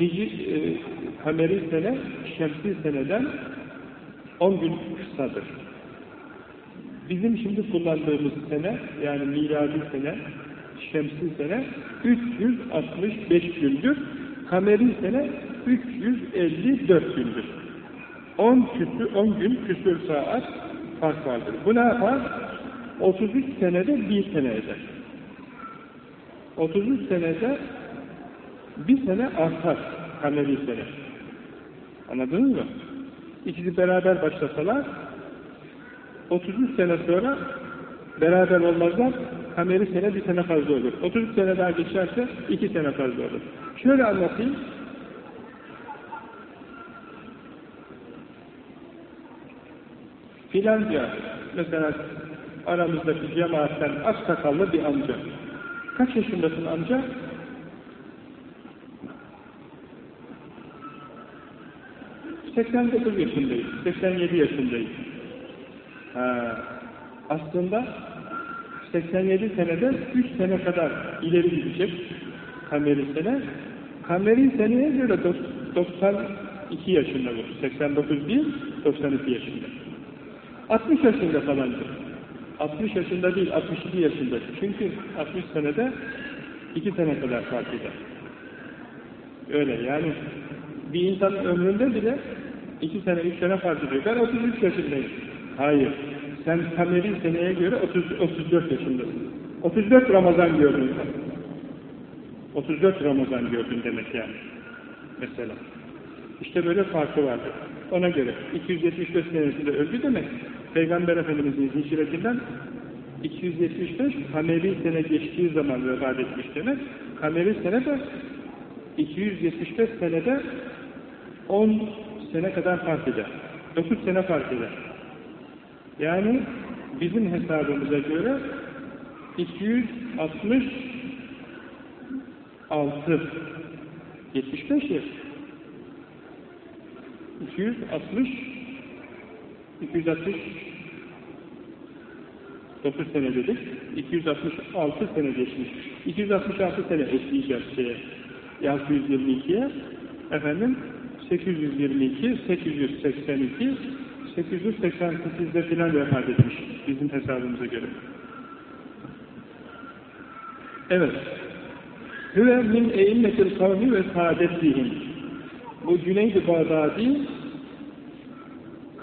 Hicri, e, kameri sene, şemsi seneden 10 gün kısadır. Bizim şimdi kullandığımız sene, yani miladi sene, şemsi sene 365 gündür. Kameri sene 354 gündür. 10 küsür, 10 gün küsür saat fark vardır. Bu ne yapar? 33 senede bir sene eder. 33 senede bir sene artar kameri sene. Anladınız mı? İkisi beraber başlasalar 33 sene sonra beraber olmazlar. Kameri sene bir sene fazla olur. 33 sene daha geçerse iki sene fazla olur. Şöyle anlatayım. Filanca mesela aramızdaki cemaatten az sakallı bir amca. Kaç yaşındasın amca? 89 yaşındayım, 87 yaşındayım. Ha, aslında 87 senede 3 sene kadar ileri gidecek kameri sene. Kameri seneye göre 92 yaşında bu. 89 değil, 92 yaşında. 60 yaşında falanca. 60 yaşında değil, 62 yaşında. Çünkü 60 senede 2 sene kadar fark eder. Öyle yani bir insanın ömründe bile 2 sene, 3 sene fark ediyor. Ben 33 yaşındayım. Hayır. Sen kameri seneye göre 30, 34 yaşındasın. 34 Ramazan gördün sen. 34 Ramazan gördün demek yani. Mesela. İşte böyle farkı vardır. Ona göre 275 senesinde öldü demek. Peygamber Efendimiz'in hicretinden 275 kameri sene geçtiği zaman vefat etmiş demek. Kameri sene de 275 senede 10 sene kadar fark eder. 9 sene fark eder. Yani bizim hesabımıza göre 266 75 yaş 260 260 9 sene dedik. 266 sene geçmiş. 266 sene ekleyeceğiz şeye. 622'ye. Efendim 822, 882, 888'de filan vefat etmiş bizim hesabımıza göre. Evet. Hüve min eimmetil kavmi ve saadetihim. Bu Cüneyd-i Bağdadi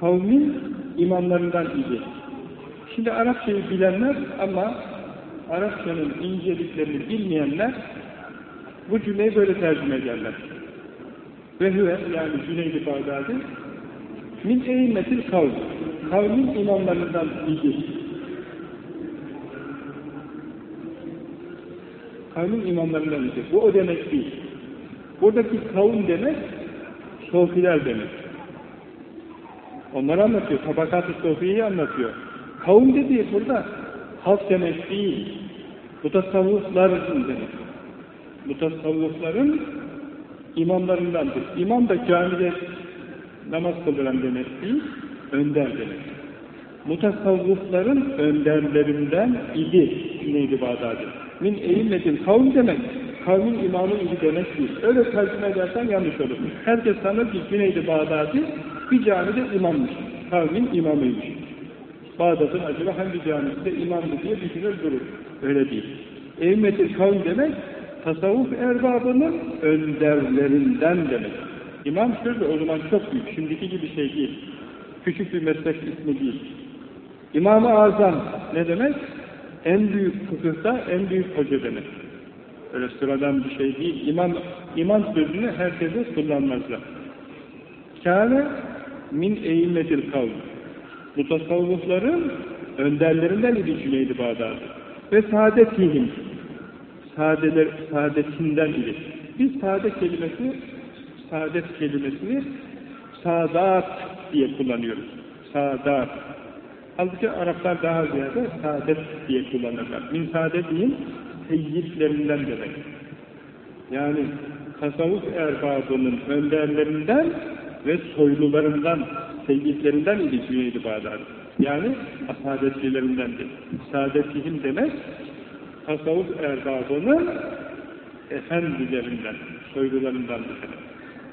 kavmin imamlarından idi. Şimdi Arapçayı bilenler ama Arapçanın inceliklerini bilmeyenler bu cümleyi böyle tercüme ederler. Ve hüve yani Cüneyd-i Bağdadi min eğimmetil kavm kavmin imamlarından idi. Kavmin imamlarından idi. Bu o demek değil. Buradaki kavim demek sofiler demek. Onları anlatıyor. Tabakat-ı sofiyeyi anlatıyor. Kavim dediği burada halk demek değil. Bu tasavvuflar demek. Bu tasavvufların imamlarındandır. İmam da camide namaz kıldıran demek değil, önder demek. Mutasavvufların önderlerinden idi Cüneyd-i Bağdadi. Min eğimmetin kavm demek, kavmin imamı idi demek değil. Öyle tercüme edersen yanlış olur. Herkes sanır ki Cüneyd-i Bağdadi bir camide imammış, kavmin imamıymış. Bağdat'ın acaba hangi camisinde imamdı diye düşünür durur. Öyle değil. Eğimmetin kavm demek, tasavvuf erbabının önderlerinden demek. İmam şöyle o zaman çok büyük, şimdiki gibi şey değil. Küçük bir meslek ismi değil. İmam-ı Azam ne demek? En büyük fıkıhta en büyük hoca demek. Öyle sıradan bir şey değil. İmam, imam sözünü herkese kullanmazlar. Kâne min eğimmetil kavm. Mutasavvufların önderlerinden idi Cüneydi. Ve saadetihim. Saadeler, saadetinden idi. Biz saadet kelimesi saadet kelimesini saadat diye kullanıyoruz. Saadat. Halbuki Araplar daha ziyade saadet diye kullanırlar. Min saadetinin seyyidlerinden demek. Yani tasavvuf erbabının önderlerinden ve soylularından, seyyidlerinden idi Cüneyd-i Bağdadi. Yani asadetlilerindendir. Saadetihim demek tasavvuf erbabının efendilerinden, soylularından.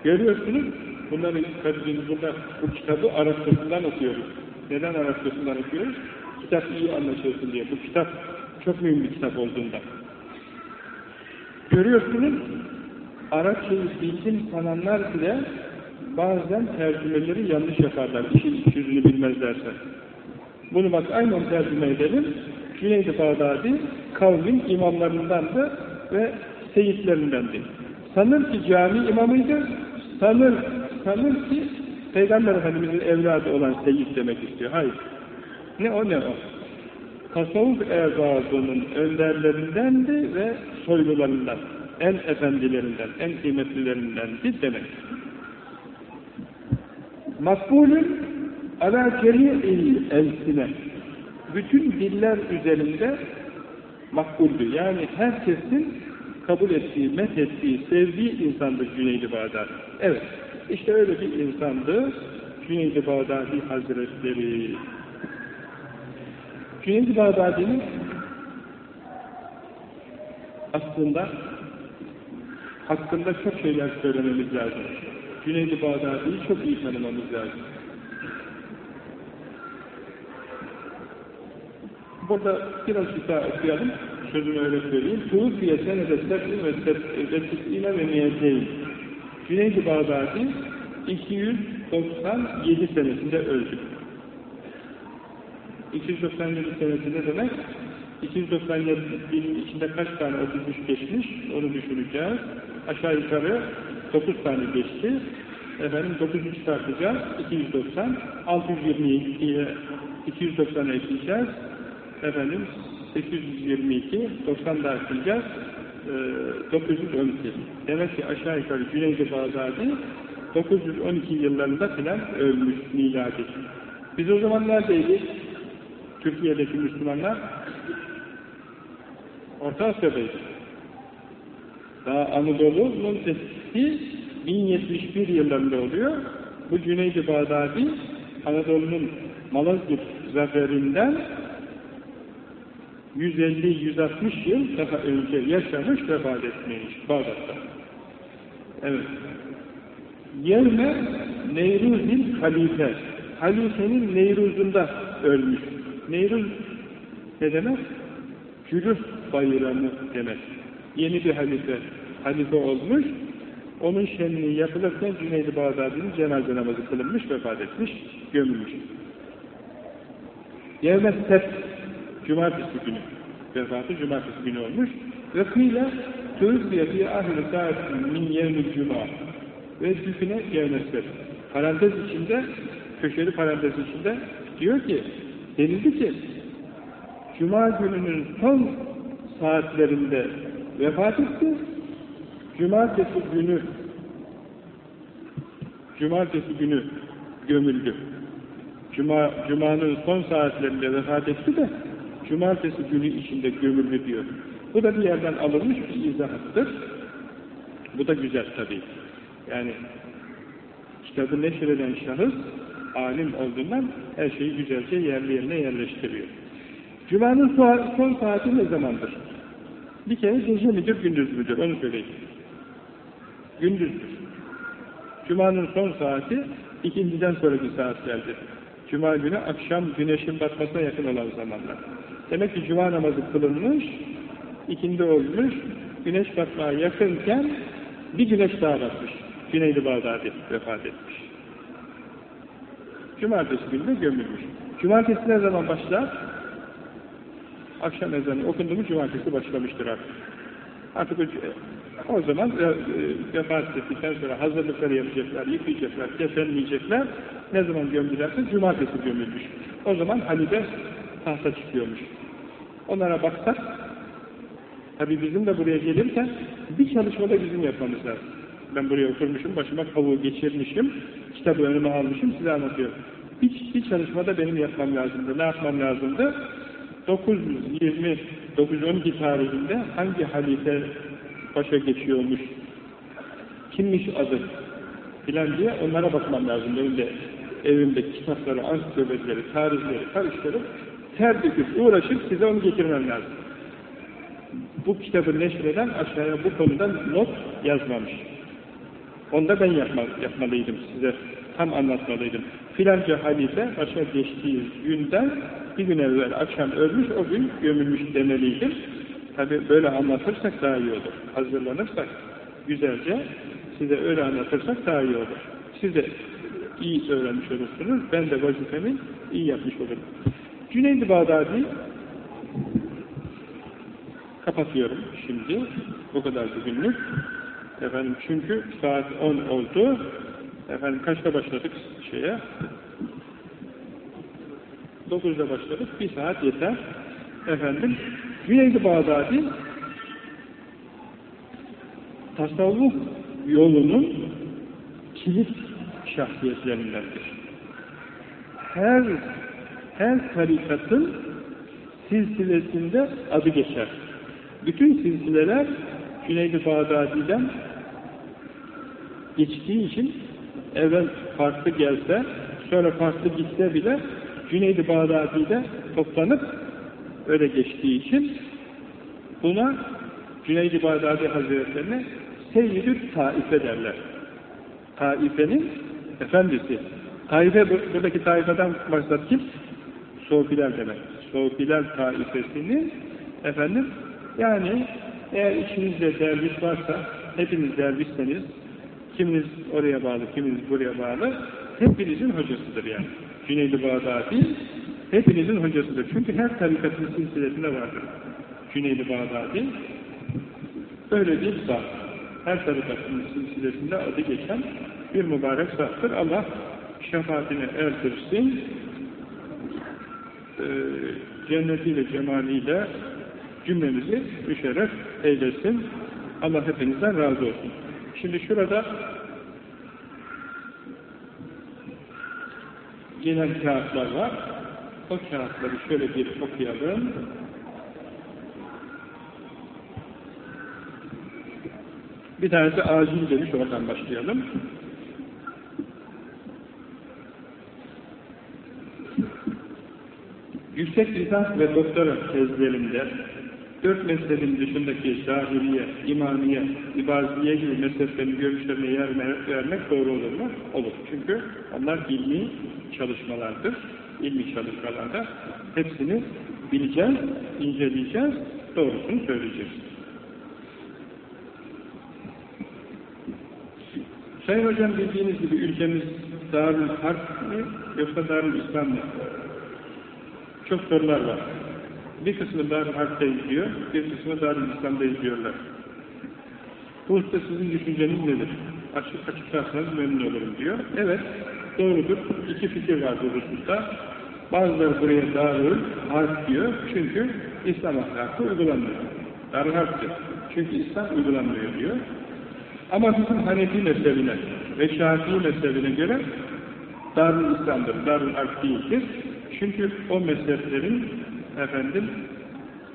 Görüyorsunuz, bunları biz burada bu kitabı Arapçasından okuyoruz. Neden Arapçasından okuyoruz? Kitap iyi anlaşılsın diye. Bu kitap çok mühim bir kitap olduğunda. Görüyorsunuz, Arapçayı bildim sananlar bile bazen tercümeleri yanlış yaparlar. İşin yüzünü bilmezlerse. Bunu bak aynen tercüme edelim. Cüneyd-i Bağdadi kavmin imamlarındandı ve seyitlerindendi. Sanır ki cami imamıydı, sanır sanır ki Peygamber Efendimiz'in evladı olan Seyyid demek istiyor. Hayır. Ne o ne o. Tasavvuf erbabının önderlerindendi ve soylularından, en efendilerinden, en kıymetlilerindendi demek. Makbulün ala cemi'il elsine bütün diller üzerinde makbuldü. Yani herkesin kabul ettiği, methettiği, sevdiği insandır Cüneyd-i Bağdadi. Evet, işte öyle bir insandı Cüneyd-i Bağdadi Hazretleri. Cüneyd-i Bağdadi'nin aslında hakkında çok şeyler söylememiz lazım. Cüneyd-i Bağdadi'yi çok iyi tanımamız lazım. Burada birazcık daha okuyalım. Sözümü öyle söyleyeyim. Tuğfiye senede seb'in ve seb'ine ve niyeteyn. Cüneyd-i Bağdadi 297 senesinde öldü. 297 senesinde demek 297'nin içinde kaç tane 33 geçmiş onu düşüneceğiz. Aşağı yukarı 9 tane geçti. Efendim 9'u çıkartacağız. 290. 622'ye 290'a ekleyeceğiz. Efendim 822, 90 daha ekleyeceğiz. E, 912. Demek ki aşağı yukarı Cüneyd-i Bağdadi 912 yıllarında filan ölmüş miladi. Biz o zaman neredeydik? Türkiye'deki Müslümanlar Orta Asya'dayız. Daha Anadolu'nun sesi 1071 yıllarında oluyor. Bu Cüneyd-i Bağdadi Anadolu'nun Malazgirt zaferinden 150-160 yıl daha önce yaşamış, vefat etmiş Bağdat'ta. Evet. Yerine Neyruz'in halife. Halifenin Neyruz'unda ölmüş. Neyruz ne demek? Cülüs bayramı demek. Yeni bir halife. Halife olmuş. Onun şenliği yapılırken Cüneyd-i Bağdadi'nin cenaze namazı kılınmış, vefat etmiş, gömülmüş. Yevmet Sebt Cumartesi günü. Vefatı cumartesi günü olmuş. Ve kıyla tövbiye fi ahir saatin min yevmil cuma. Ve düfine yevnesler. Parantez içinde, köşeli parantez içinde diyor ki, denildi ki, Cuma gününün son saatlerinde vefat etti. Cumartesi günü Cumartesi günü gömüldü. Cuma, Cuma'nın son saatlerinde vefat etti de Cumartesi günü içinde gömüldü diyor. Bu da bir yerden alınmış bir izahattır. Bu da güzel tabii. Yani kitabı neşreden şahıs alim olduğundan her şeyi güzelce yerli yerine yerleştiriyor. Cuma'nın son saati ne zamandır? Bir kere gece midir, gündüz müdür? Onu söyleyeyim. Gündüzdür. Cuma'nın son saati ikindiden sonraki saatlerdir. Cuma günü akşam güneşin batmasına yakın olan zamanlar. Demek ki cuma namazı kılınmış, ikindi olmuş, güneş batmaya yakınken bir güneş daha batmış. Güneyli Bağdadi vefat etmiş. Cumartesi günü de gömülmüş. Cumartesi ne zaman başlar? Akşam ezanı okundu mu cumartesi başlamıştır artık. Artık o, zaman e, e, vefat ettikten sonra hazırlıkları yapacaklar, yıkayacaklar, kefenleyecekler. Ne zaman gömdülerse cumartesi gömülmüş. O zaman Halide tahta çıkıyormuş. Onlara baksak, tabi bizim de buraya gelirken bir çalışmada bizim yapmamız lazım. Ben buraya oturmuşum, başıma kavuğu geçirmişim, kitabı önüme almışım, size anlatıyorum. Bir, bir çalışmada benim yapmam lazımdı. Ne yapmam lazımdı? 920, 912 tarihinde hangi halife başa geçiyormuş, kimmiş adı filan diye onlara bakmam lazım. Benim de evimde kitapları, ansiklopedileri, tarihleri karıştırıp ter döküp uğraşıp size onu getirmem lazım. Bu kitabı neşreden aşağıya bu konuda not yazmamış. Onda ben yapma, yapmalıydım size. Tam anlatmalıydım. Filanca halife başa geçtiği günden bir gün evvel akşam ölmüş, o gün gömülmüş demeliydim. Tabi böyle anlatırsak daha iyi olur. Hazırlanırsak güzelce size öyle anlatırsak daha iyi olur. Siz de iyi öğrenmiş olursunuz. Ben de vazifemi iyi yapmış olurum. Cüneyd-i Bağdadi kapatıyorum şimdi. Bu kadar günlük. Efendim çünkü saat 10 oldu. Efendim kaçta başladık şeye? 9'da başladık. Bir saat yeter. Efendim Cüneyd-i Bağdadi tasavvuf yolunun kilit şahsiyetlerindendir. Her her tarikatın silsilesinde adı geçer. Bütün silsileler Cüneyd-i Bağdadi'den geçtiği için evvel farklı gelse, sonra farklı gitse bile Cüneyd-i Bağdadi'de toplanıp öyle geçtiği için buna Cüneyd-i Bağdadi Hazretlerine Seyyid-i Taife derler. Taifenin efendisi. Taife, buradaki taifeden maksat kim? Sofiler demek. Sofiler taifesinin efendim yani eğer içinizde derviş varsa hepiniz dervişseniz kiminiz oraya bağlı, kiminiz buraya bağlı hepinizin hocasıdır yani. Cüneyd-i Bağdadi hepinizin hocasıdır. Çünkü her tarikatın silsilesinde vardır. Cüneyd-i Bağdadi öyle bir zat. Her tarikatın silsilesinde adı geçen bir mübarek zattır. Allah şefaatine erdirsin. Ee, cennetiyle, cemaliyle cümlemizi müşerref eylesin. Allah hepinizden razı olsun. Şimdi şurada gelen kağıtlar var. O kağıtları şöyle bir okuyalım. Bir tanesi acil demiş, oradan başlayalım. Yüksek lisans ve doktora tezlerinde dört mezhebin dışındaki zahiriye, imamiye, ibaziye gibi mezheplerin görüşlerine yer vermek doğru olur mu? Olur. Çünkü onlar ilmi çalışmalardır. İlmi çalışmalarda hepsini bileceğiz, inceleyeceğiz, doğrusunu söyleyeceğiz. Sayın Hocam bildiğiniz gibi ülkemiz Darül Harp mi yoksa Darül İslam mı? Çok sorular var. Bir kısmı Darül Harp'ta izliyor, bir kısmı Darül İslam'da izliyorlar. Bu sizin düşünceniz nedir? Açık açıklarsanız memnun olurum diyor. Evet, doğrudur. İki fikir var bu hususta. Bazıları buraya Darül Harp diyor. Çünkü İslam ahlakı uygulanmıyor. Darül Harp'tir. Çünkü İslam uygulanmıyor diyor. Ama bizim Hanefi mezhebine ve Şafii mezhebine göre Darül İslam'dır, Darül Harp değildir. Çünkü o mezheplerin efendim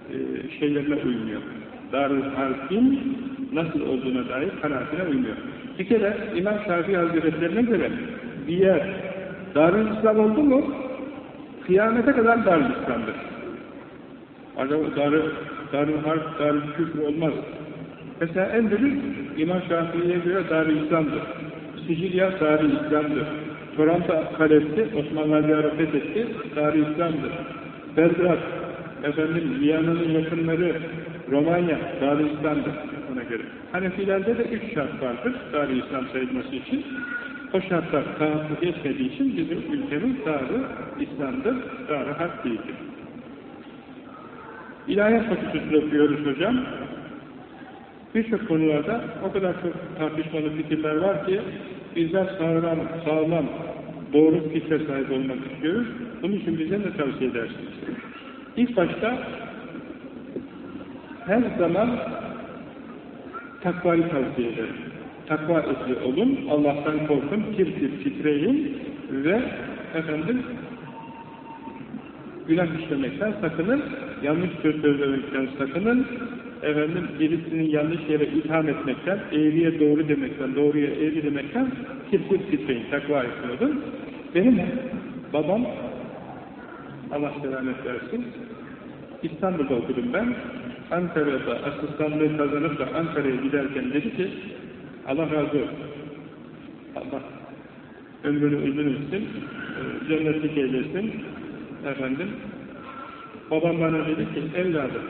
e, şeylerine uymuyor. Darül Harp'in nasıl olduğuna dair kanaatine uymuyor. Bir kere İmam Şafii Hazretlerine göre bir yer Darül İslam oldu mu kıyamete kadar Darül İslam'dır. Darül, Darül Harp, Darül Küfür olmaz. Mesela en büyük İmam Şafii'ye göre Darül İslam'dır. Sicilya Darül İslam'dır. Toronto kalesi Osmanlı diyarı fethetti, Dar-ı İslam'dır. Belgrad, efendim Viyana'nın yakınları, Romanya, Dar-ı İslam'dır ona göre. Hanefilerde de üç şart vardır Dar-ı İslam sayılması için. O şartlar etmediği için bizim ülkemiz Dar-ı İslam'dır, Dar-ı Harp değildir. İlahiyat fakültesinde okuyoruz hocam. Birçok konularda o kadar çok tartışmalı fikirler var ki bizler sağlam, sağlam, doğru fikre sahip olmak istiyoruz. Bunun için bize ne tavsiye edersiniz? İlk başta her zaman takvayı tavsiye ederim. Takva ehli olun, Allah'tan korkun, tir tir titreyin ve efendim günah işlemekten sakının, yanlış söz söylemekten sakının, efendim birisini yanlış yere itham etmekten, eğriye doğru demekten, doğruya eğri demekten tir titreyin, takva etmiyordun. Benim babam, Allah selamet versin, İstanbul'da okudum ben. Ankara'da asistanlığı kazanıp da Ankara'ya giderken dedi ki, Allah razı olsun. Allah ömrünü uzun etsin, cennetlik eylesin. Efendim, babam bana dedi ki, evladım,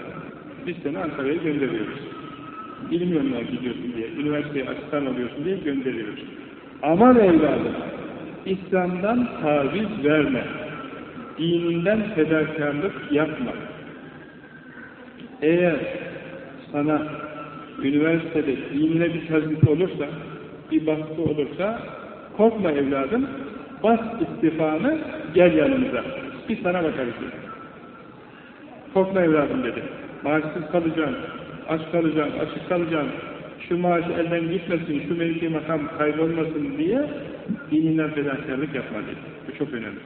biz seni Ankara'ya gönderiyoruz. İlim yoluna gidiyorsun diye, üniversiteye asistan alıyorsun diye gönderiyoruz. Aman evladım, İslam'dan taviz verme, dininden fedakarlık yapma. Eğer sana üniversitede dinine bir tezgit olursa, bir baskı olursa, Korkma evladım, bas istifanı, gel yanımıza. Biz sana bakarız. Korkma evladım dedi. Maaşsız kalacaksın, aç kalacaksın, açık kalacaksın, şu maaş elden gitmesin, şu mevki makam kaybolmasın diye dininden fedakarlık yapma dedi. Bu çok önemli.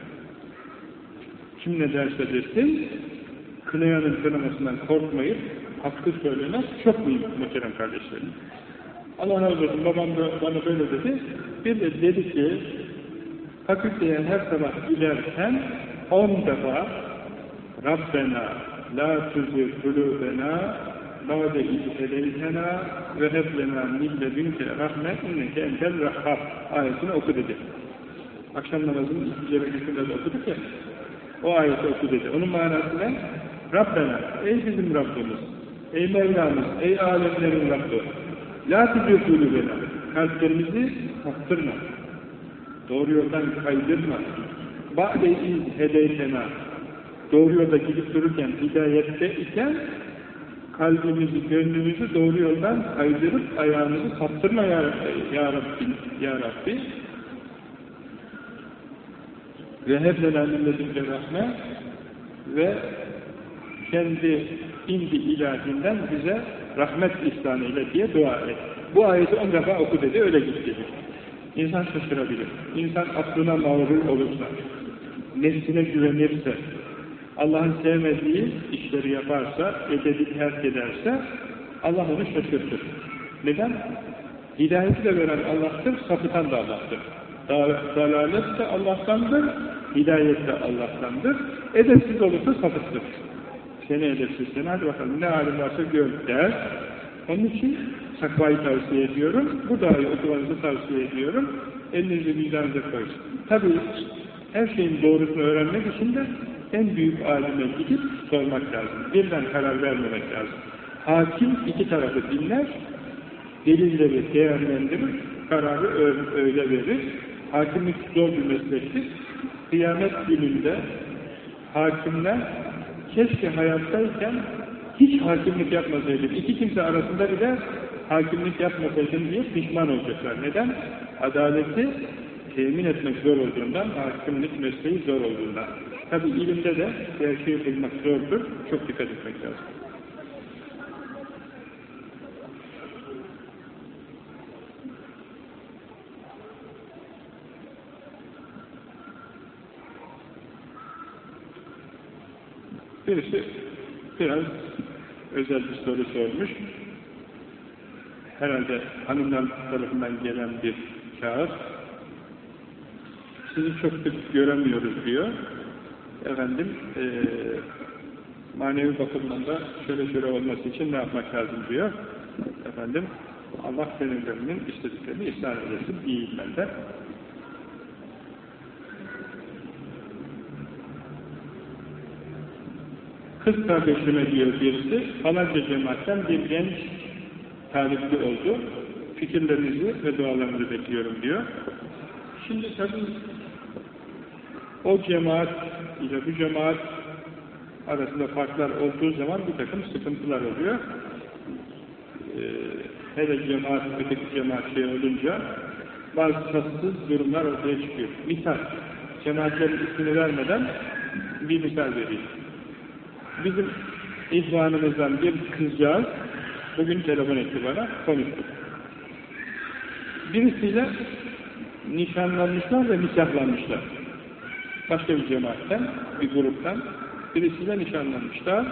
Kim ne derse desin, kınayanın kınamasından korkmayıp hakkı söylemek çok mühim muhterem kardeşlerim. Allah razı olsun, babam da bana böyle dedi. Bir de dedi ki, fakülteye her sabah giderken on defa Rabbena la tuzir kulubena ba'de izhedeytena ve heblena min ledünke rahmet inneke entel rahhab ayetini oku dedi. Akşam namazının ikinci rekatında da okuduk ya. O ayeti oku dedi. Onun manası ne? Rabbena, ey bizim Rabbimiz, ey Mevlamız, ey alemlerin Rabbi, la tuzir kulubena, kalplerimizi saptırma, doğru yoldan kaydırma, ba'de izhedeytena, doğru yolda gidip dururken, hidayette iken kalbimizi, gönlümüzü doğru yoldan kaydırıp ayağımızı saptırma ya, ya Rabbi, ya Rabbi. Ve hep nelenlemedince rahme ve kendi indi ilahinden bize rahmet ihsan eyle diye dua et. Bu ayeti on defa oku dedi, öyle git dedi. İnsan şaşırabilir. İnsan aklına mağrur olursa, nefsine güvenirse, Allah'ın sevmediği işleri yaparsa, ededi terk ederse, Allah onu şaşırtır. Neden? Hidayeti de veren Allah'tır, sapıtan da Allah'tır. Dalalet de Allah'tandır, hidayet de Allah'tandır. Edepsiz olursa sapıttır. Edepsiz, seni hadi bakalım ne halin varsa gör der. Onun için takvayı tavsiye ediyorum. Bu dahi okumanızı tavsiye ediyorum. Elinizi vicdanınıza koyun. Tabi her şeyin doğrusunu öğrenmek için de en büyük alime gidip sormak lazım. Birden karar vermemek lazım. Hakim iki tarafı dinler, delilleri değerlendirir, kararı öyle verir. Hakimlik zor bir meslektir. Kıyamet gününde hakimler keşke hayattayken hiç hakimlik yapmasaydım. İki kimse arasında bile hakimlik yapmasaydım diye pişman olacaklar. Neden? Adaleti temin etmek zor olduğundan, hakimlik mesleği zor olduğundan. Tabi ilimde de gerçeği bulmak zordur. Çok dikkat etmek lazım. Birisi biraz özel bir soru sormuş. Herhalde hanımlar tarafından gelen bir kağıt. Sizi çok sık göremiyoruz diyor. Efendim, e, manevi bakımdan da şöyle şöyle olması için ne yapmak lazım diyor. Efendim, Allah gönüllerinin istediklerini ihsan edesin diyeyim ben de. Kız kardeşime diyor birisi, falanca cemaatten bir genç talipli oldu. Fikirlerinizi ve dualarınızı bekliyorum diyor. Şimdi tabii o cemaat ile bu cemaat arasında farklar olduğu zaman bir takım sıkıntılar oluyor. Ee, hele cemaat, öteki cemaat şey olunca bazı tatsız durumlar ortaya çıkıyor. Misal, cemaatlerin ismini vermeden bir misal vereyim. Bizim ihvanımızdan bir kızcağız bugün telefon etti bana, konuştuk. Birisiyle nişanlanmışlar ve nikahlanmışlar. Başka bir cemaatten, bir gruptan birisiyle nişanlanmışlar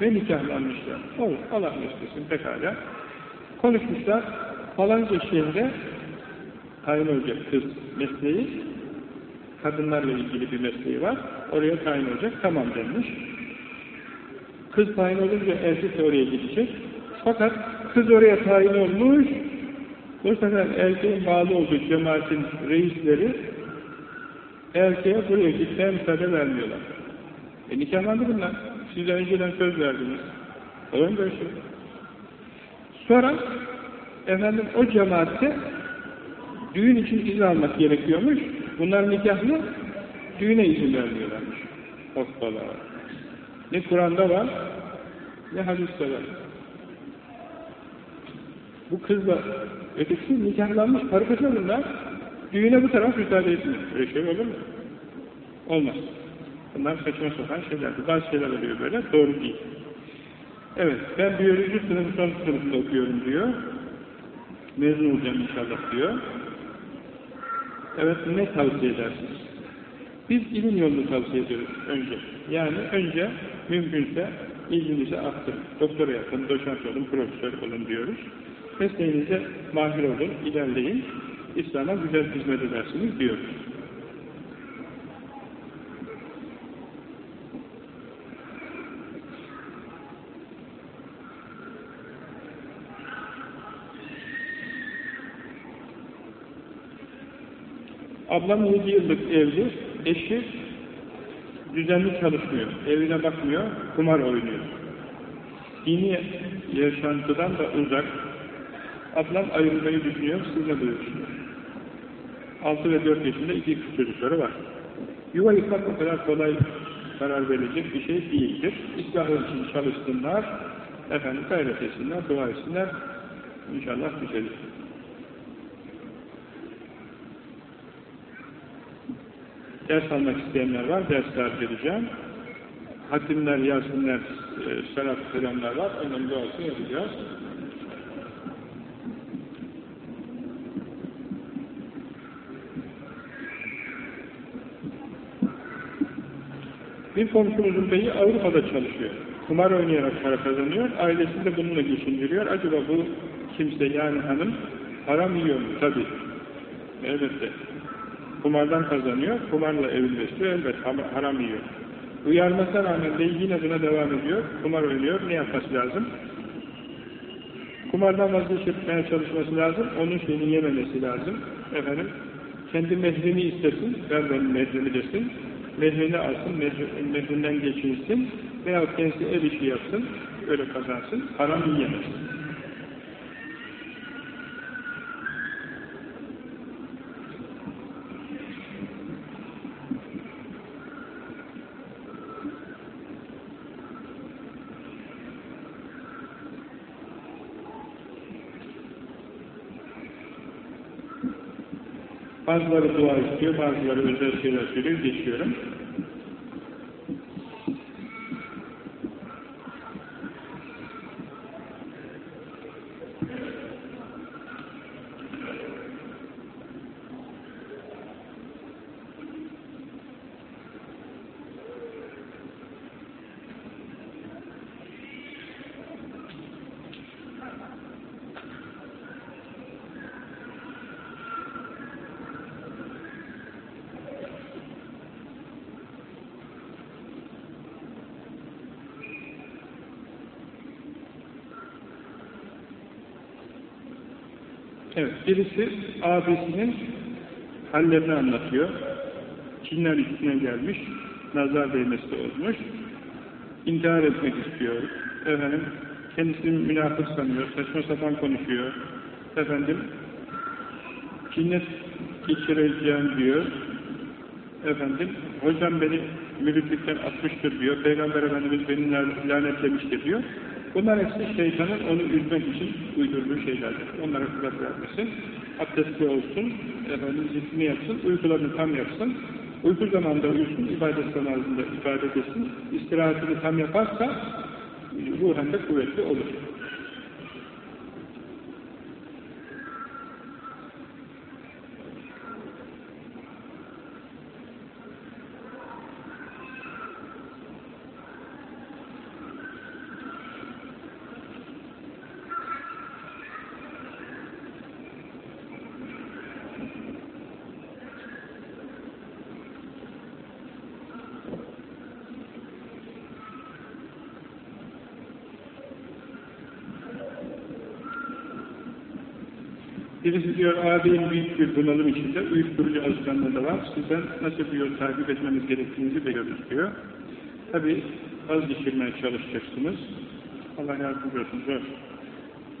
ve nikahlanmışlar. Olur, Allah meslesin pekala. Konuşmuşlar, falanca şehre tayin olacak kız mesleği, kadınlarla ilgili bir mesleği var, oraya tayin olacak, tamam denmiş. Kız tayin olunca erkek de oraya gidecek. Fakat kız oraya tayin olmuş, bu sefer erkeğin bağlı olduğu cemaatin reisleri erkeğe buraya gitmeye müsaade vermiyorlar. E nikahlandı bunlar. Siz önceden söz verdiniz. Mu böyle şey? Sonra efendim o cemaatte düğün için izin almak gerekiyormuş. Bunlar nikahlı, düğüne izin vermiyorlarmış. Hoppala. Ne Kur'an'da var, ne hadiste var. Bu kızla öteki nikahlanmış karı koca. Düğüne bu taraf müsaade etmiyor. Öyle şey olur mu? Olmaz. Bunlar saçma sapan şeylerdir. Bazı şeyler oluyor böyle. Doğru değil. Evet, ben biyoloji sınıfı son sınıfta okuyorum diyor. Mezun olacağım inşallah diyor. Evet, ne tavsiye edersiniz? Biz ilim yolunu tavsiye ediyoruz önce. Yani önce mümkünse ilginizi arttırın. Doktora yapın, doçent olun, profesör olun diyoruz. Mesleğinize mahir olun, ilerleyin. İslam'a güzel hizmet edersiniz diyoruz. Ablam 7 yıllık evli, eşi düzenli çalışmıyor, evine bakmıyor, kumar oynuyor. Dini yaşantıdan da uzak. Ablam ayrılmayı düşünüyor, siz ne buyursunuz? 6 ve 4 yaşında iki kız çocukları var. Yuva yıkmak o kadar kolay karar verilecek bir şey değildir. İslahı için çalışsınlar, efendim gayret etsinler, dua etsinler. İnşallah düzelir. Ders almak isteyenler var, dersler vereceğim. Hatimler, yasinler, e, selat selamlar var, onların duasını yapacağız. Bir komşumuzun beyi Avrupa'da çalışıyor. Kumar oynayarak para kazanıyor, ailesini de bununla geçindiriyor. Acaba bu kimse yani hanım haram yiyor mu? Tabii. Elbette. Kumardan kazanıyor, kumarla evini besliyor, elbet haram yiyor. Uyarmasına rağmen bey yine buna devam ediyor, kumar oynuyor, ne yapması lazım? Kumardan vazgeçirmeye çalışması lazım, onun şeyini yememesi lazım. Efendim, kendi mehrini istesin, ver benim mehrimi desin, mehrini alsın, mehrinden geçirsin veya kendisi ev işi yapsın, öyle kazansın, haram yiyemesin. Bazıları dua istiyor, bazıları özel şeyler söylüyor, geçiyorum. Evet, birisi abisinin hallerini anlatıyor. Cinler üstüne gelmiş, nazar değmesi olmuş. İntihar etmek istiyor. Efendim, kendisini münafık sanıyor, saçma sapan konuşuyor. Efendim, cinnet geçireceğim diyor. Efendim, hocam beni müritlikten atmıştır diyor. Peygamber Efendimiz beni lanetlemiştir diyor. Bunlar hepsi şeytanın onu üzmek için uydurduğu şeylerdir. Onlara kulak vermesin. Abdestli olsun, efendim zikrini yapsın, uykularını tam yapsın. Uyku zamanında uyusun, ibadet zamanında ibadet etsin. İstirahatini tam yaparsa ruhen de kuvvetli olur. Birisi diyor, ağabeyin büyük bir bunalım içinde, uyuşturucu alışkanlığı da var. Sizden nasıl bir yol takip etmemiz gerektiğinizi biliyoruz diyor. Tabi vazgeçirmeye çalışacaksınız. Allah yardımcı olsun, zor.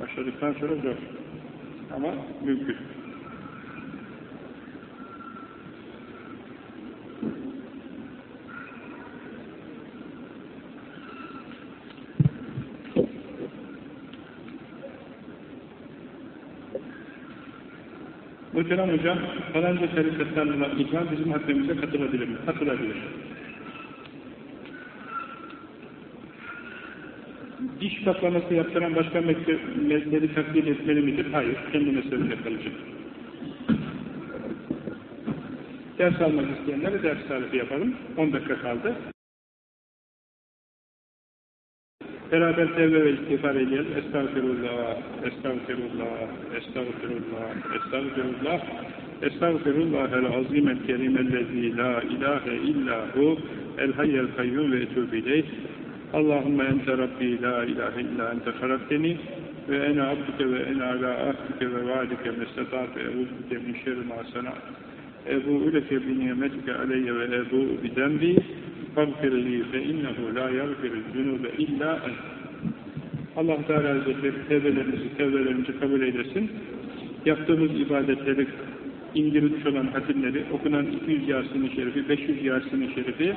Başladıktan sonra zor. Ama mümkün.
Muhterem hocam, falanca tarikattan olan ikram bizim haddimize katılabilir mi? Katılabilir. Diş kaplaması yaptıran başka mezheri takdir etmeli midir? Hayır, kendi mezhebinde kalacak. Ders almak isteyenlere ders tarifi yapalım. 10 dakika kaldı. Beraber tevbe ve istiğfar edelim. Estağfirullah, estağfirullah, estağfirullah, estağfirullah, estağfirullah el azim el kerim ellezî la ilahe illahu el hayyel kayyum ve etûbü Allahümme ente Rabbi la ilahe illa ente harakteni ve ene abdüke ve ene ala ahdike ve vaadike mestetat ve evuzüke min şerri ma sanat. Ebu leke bi nimetike aleyye ve ebu bi dembi فَغْفِرْ لِي فَاِنَّهُ لَا يَغْفِرُ الْجُنُوبَ اِلَّا اَنْ Allah Teala Hazretleri tevbelerimizi, tevbelerimizi kabul eylesin. Yaptığımız ibadetleri, indirilmiş olan hatimleri, okunan 200 Yasin-i Şerifi, 500 Yasin-i Şerifi, e,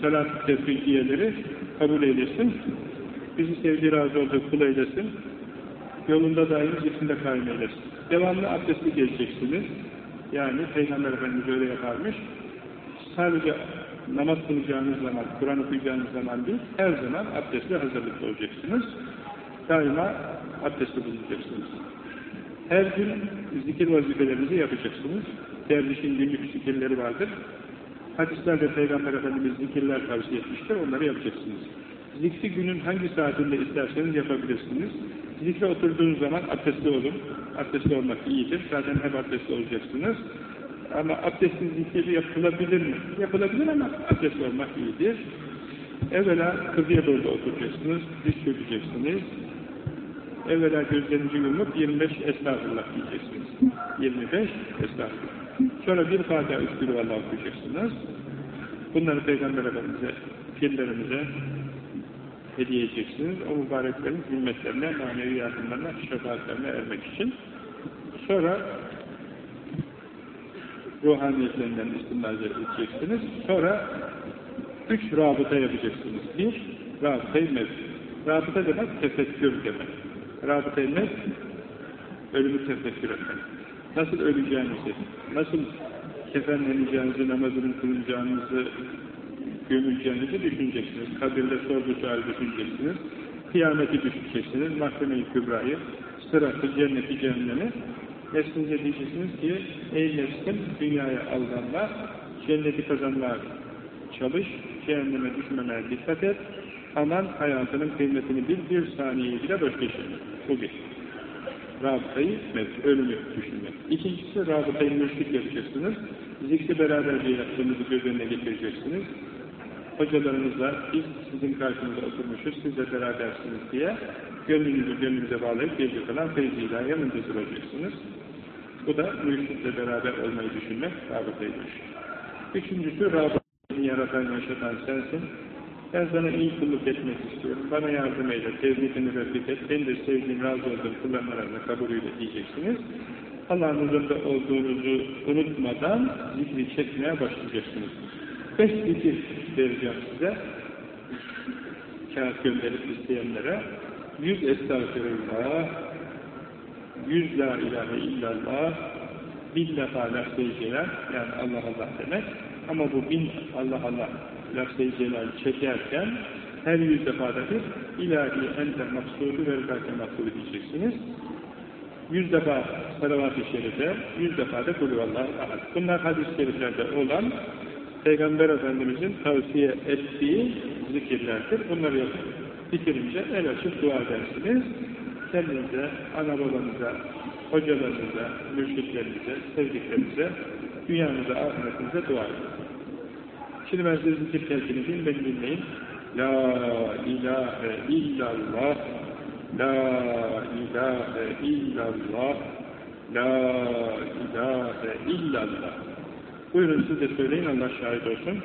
salat tefrikiyeleri kabul eylesin. Bizi sevdiği razı olduğu kul eylesin. Yolunda daim cisminde kaim eylesin. Devamlı abdestli geleceksiniz. Yani Peygamber Efendimiz öyle yaparmış. Sadece namaz kılacağınız zaman, Kur'an okuyacağınız zaman değil, her zaman abdestli hazırlıklı olacaksınız. Daima abdestli bulunacaksınız. Her gün zikir vazifelerinizi yapacaksınız. Dervişin günlük zikirleri vardır. Hadislerde Peygamber Efendimiz zikirler tavsiye etmiştir, onları yapacaksınız. Zikri günün hangi saatinde isterseniz yapabilirsiniz. Zikre oturduğunuz zaman abdestli olun. Abdestli olmak iyidir. Zaten hep abdestli olacaksınız. Ama abdestsiz zikri yapılabilir mi? Yapılabilir ama abdest olmak iyidir. Evvela kıbleye doğru oturacaksınız, diz çökeceksiniz. Evvela gözlerinizi yumup 25 estağfurullah diyeceksiniz. 25 estağfurullah. Sonra bir Fatiha üstülü Allah okuyacaksınız. Bunları Peygamber Efendimiz'e, pirlerimize hediye edeceksiniz. O mübareklerin himmetlerine, manevi yardımlarına, şefaatlerine ermek için. Sonra ruhaniyetlerinden istimlal edeceksiniz. Sonra üç rabıta yapacaksınız. Bir, rabıta-i mevz. Rabıta demek tefekkür demek. Rabıta-i ölümü tefekkür etmek. Nasıl öleceğinizi, nasıl kefenleneceğinizi, namazını kılacağınızı, gömüleceğinizi düşüneceksiniz. Kabirde sual düşüneceksiniz. Kıyameti düşüneceksiniz. Mahkeme-i Kübra'yı, sıratı, cenneti, cehennemi Nefsinize diyeceksiniz ki, ey nefsim dünyaya aldanma, cenneti kazanmaya çalış, cehenneme düşmemeye dikkat et, aman hayatının kıymetini bil, bir saniyeyi bile boş geçirme. Bu bir. Rabıtayı, ölümü düşünmek. İkincisi, rabıtayı mürşit yapacaksınız. Zikri beraberce yaptığınızı göz önüne getireceksiniz. Hocalarınızla, biz sizin karşınızda oturmuşuz, siz de berabersiniz diye gönlünüzü gönlünüze bağlayıp gece kalan feyzi ilahiye müntezir olacaksınız. Bu da mürşitle beraber olmayı düşünmek, rabıtaymış. Üçüncüsü, rabıtayı yaratan, yaşatan sensin. Ben sana iyi kulluk etmek istiyorum. Bana yardım eyle, tevhidini refik et. Ben de sevdiğim, razı olduğum kullanmalarını kabulüyle diyeceksiniz. Allah'ın huzurunda olduğunuzu unutmadan zikri çekmeye başlayacaksınız. Beş zikir vereceğim size. Kağıt gönderip isteyenlere. Yüz estağfirullah, yüz la ilahe illallah, bin defa lafz-i yani Allah Allah demek. Ama bu bin Allah Allah lafz-i çekerken her yüz defada bir ilahi ente maksudu ve rızake maksudu diyeceksiniz. Yüz defa salavat-ı şerife, yüz defa da kulüvallah ahad. Bunlar hadis-i şeriflerde olan Peygamber Efendimizin tavsiye ettiği zikirlerdir. Bunları yapın. Bitirince el açıp dua edersiniz. Kendinize, ana babanıza, hocalarınıza, mürşitlerinize, sevdiklerinize, dünyanıza, ahiretinize dua edin. Şimdi ben size zikir telkin edeyim, beni dinleyin. La ilahe illallah La ilahe illallah La ilahe illallah Buyurun siz de söyleyin, Allah şahit olsun.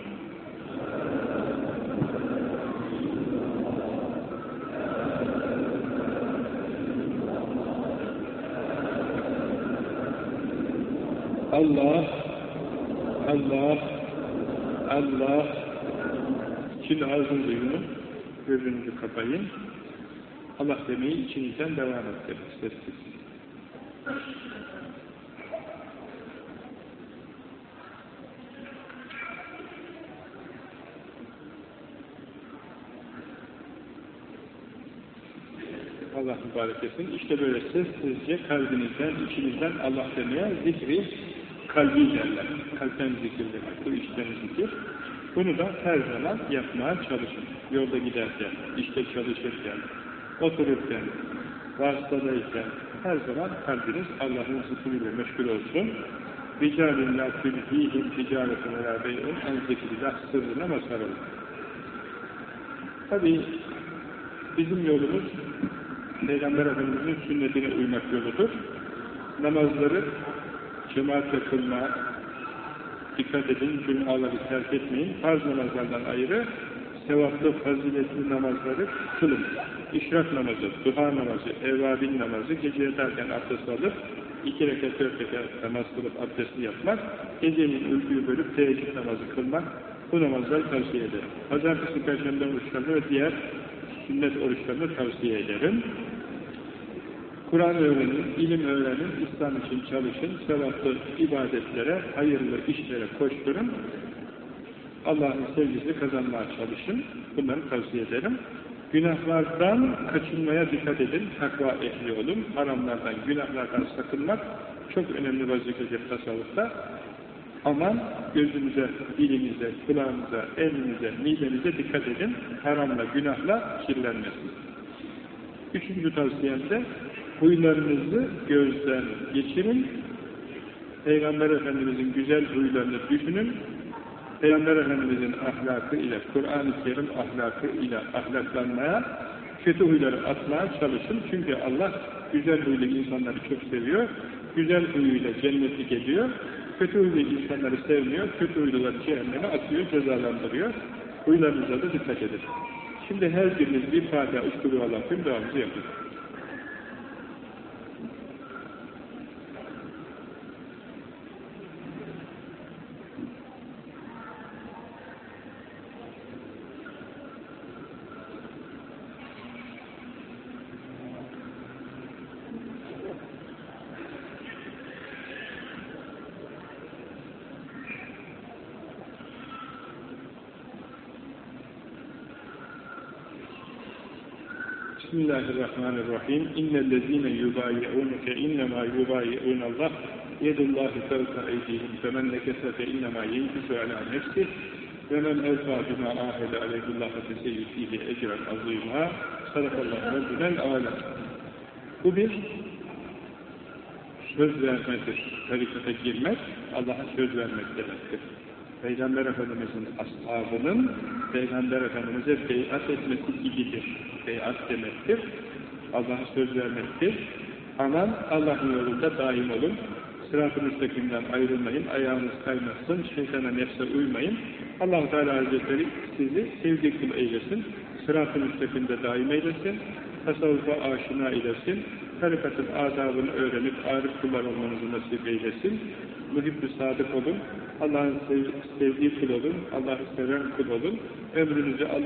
Allah, Allah, Allah. Şimdi ağzını duyunu, gözünüzü kapayın. Allah demeyi içinizden devam et sessiz. Allah mübarek etsin. İşte böyle sessizce kalbinizden, içinizden Allah demeye zikri kalbi derler. Kalpten zikir. Bu işten zikir. Bunu da her zaman yapmaya çalışın. Yolda giderken, işte çalışırken, otururken, vasıtadayken her zaman kalbiniz Allah'ın zikriyle meşgul olsun. Ricalin la tülhihim ticaretin elâ bey'un en zikrillah sırrına mazhar. Tabi bizim yolumuz Peygamber Efendimiz'in sünnetine uymak yoludur. Namazları cemaatle kılma, dikkat edin, cumaları terk etmeyin, farz namazlardan ayrı, sevaplı, faziletli namazları kılın. İşrak namazı, duha namazı, evvabin namazı, gece yatarken abdest alıp, iki rekat, dört rekat namaz kılıp abdestli yapmak, gecenin uykuyu bölüp teheccüd namazı kılmak, bu namazları tavsiye ederim. Pazartesi, Perşembe oruçlarını ve diğer sünnet oruçlarını tavsiye ederim. Kur'an öğrenin, ilim öğrenin, İslam için çalışın, sevaplı ibadetlere, hayırlı işlere koşturun. Allah'ın sevgisini kazanmaya çalışın. Bunları tavsiye ederim. Günahlardan kaçınmaya dikkat edin, takva ehli olun. Haramlardan, günahlardan sakınmak çok önemli vazifedir tasavvufta. Aman gözünüze, dilinize, kulağınıza, elinize, midenize dikkat edin. Haramla, günahla kirlenmesin. Üçüncü tavsiyemde huylarınızı gözden geçirin. Peygamber Efendimizin güzel huylarını düşünün. Peygamber Efendimizin ahlakı ile, Kur'an-ı Kerim ahlakı ile ahlaklanmaya, kötü huyları atmaya çalışın. Çünkü Allah güzel huylu insanları çok seviyor. Güzel huyuyla cennetlik ediyor. Kötü huylu insanları sevmiyor. Kötü huyluları cehenneme atıyor, cezalandırıyor. Huylarınıza da dikkat edin. Şimdi her biriniz bir Fatiha, üç kulu Allah'ın duamızı yapın. Bismillahirrahmanirrahim. İnnellezîne yubâyi'ûneke innemâ yubâyi'ûnallah yedullâhi fevka eydihim femen nekese fe innemâ yenkisu alâ nefsih ve men evfâ bimâ âhede aleyhullâhe feseyyüfîhi ecren azîmâ sadakallahu rabbinel âlem. Bu bir söz vermedir. Tarikata girmek, Allah'a söz vermek demektir. Peygamber Efendimiz'in ashabının Peygamber Efendimiz'e beyat etmesi gibidir. Beyat demektir. Allah'a söz vermektir. Aman Allah'ın yolunda daim olun. Sırat-ı müstakimden ayrılmayın. Ayağınız kaymasın. Şeytana nefse uymayın. allah Teala Hazretleri sizi sevdiği kul eylesin. Sırat-ı müstakimde daim eylesin. Tasavvufa aşina eylesin. Tarikatın adabını öğrenip arif kullar olmanızı nasip eylesin. Muhib-i sadık olun. Allah'ın sevdiği kul olun. Allah'ı seven kul olun. Ömrünüzü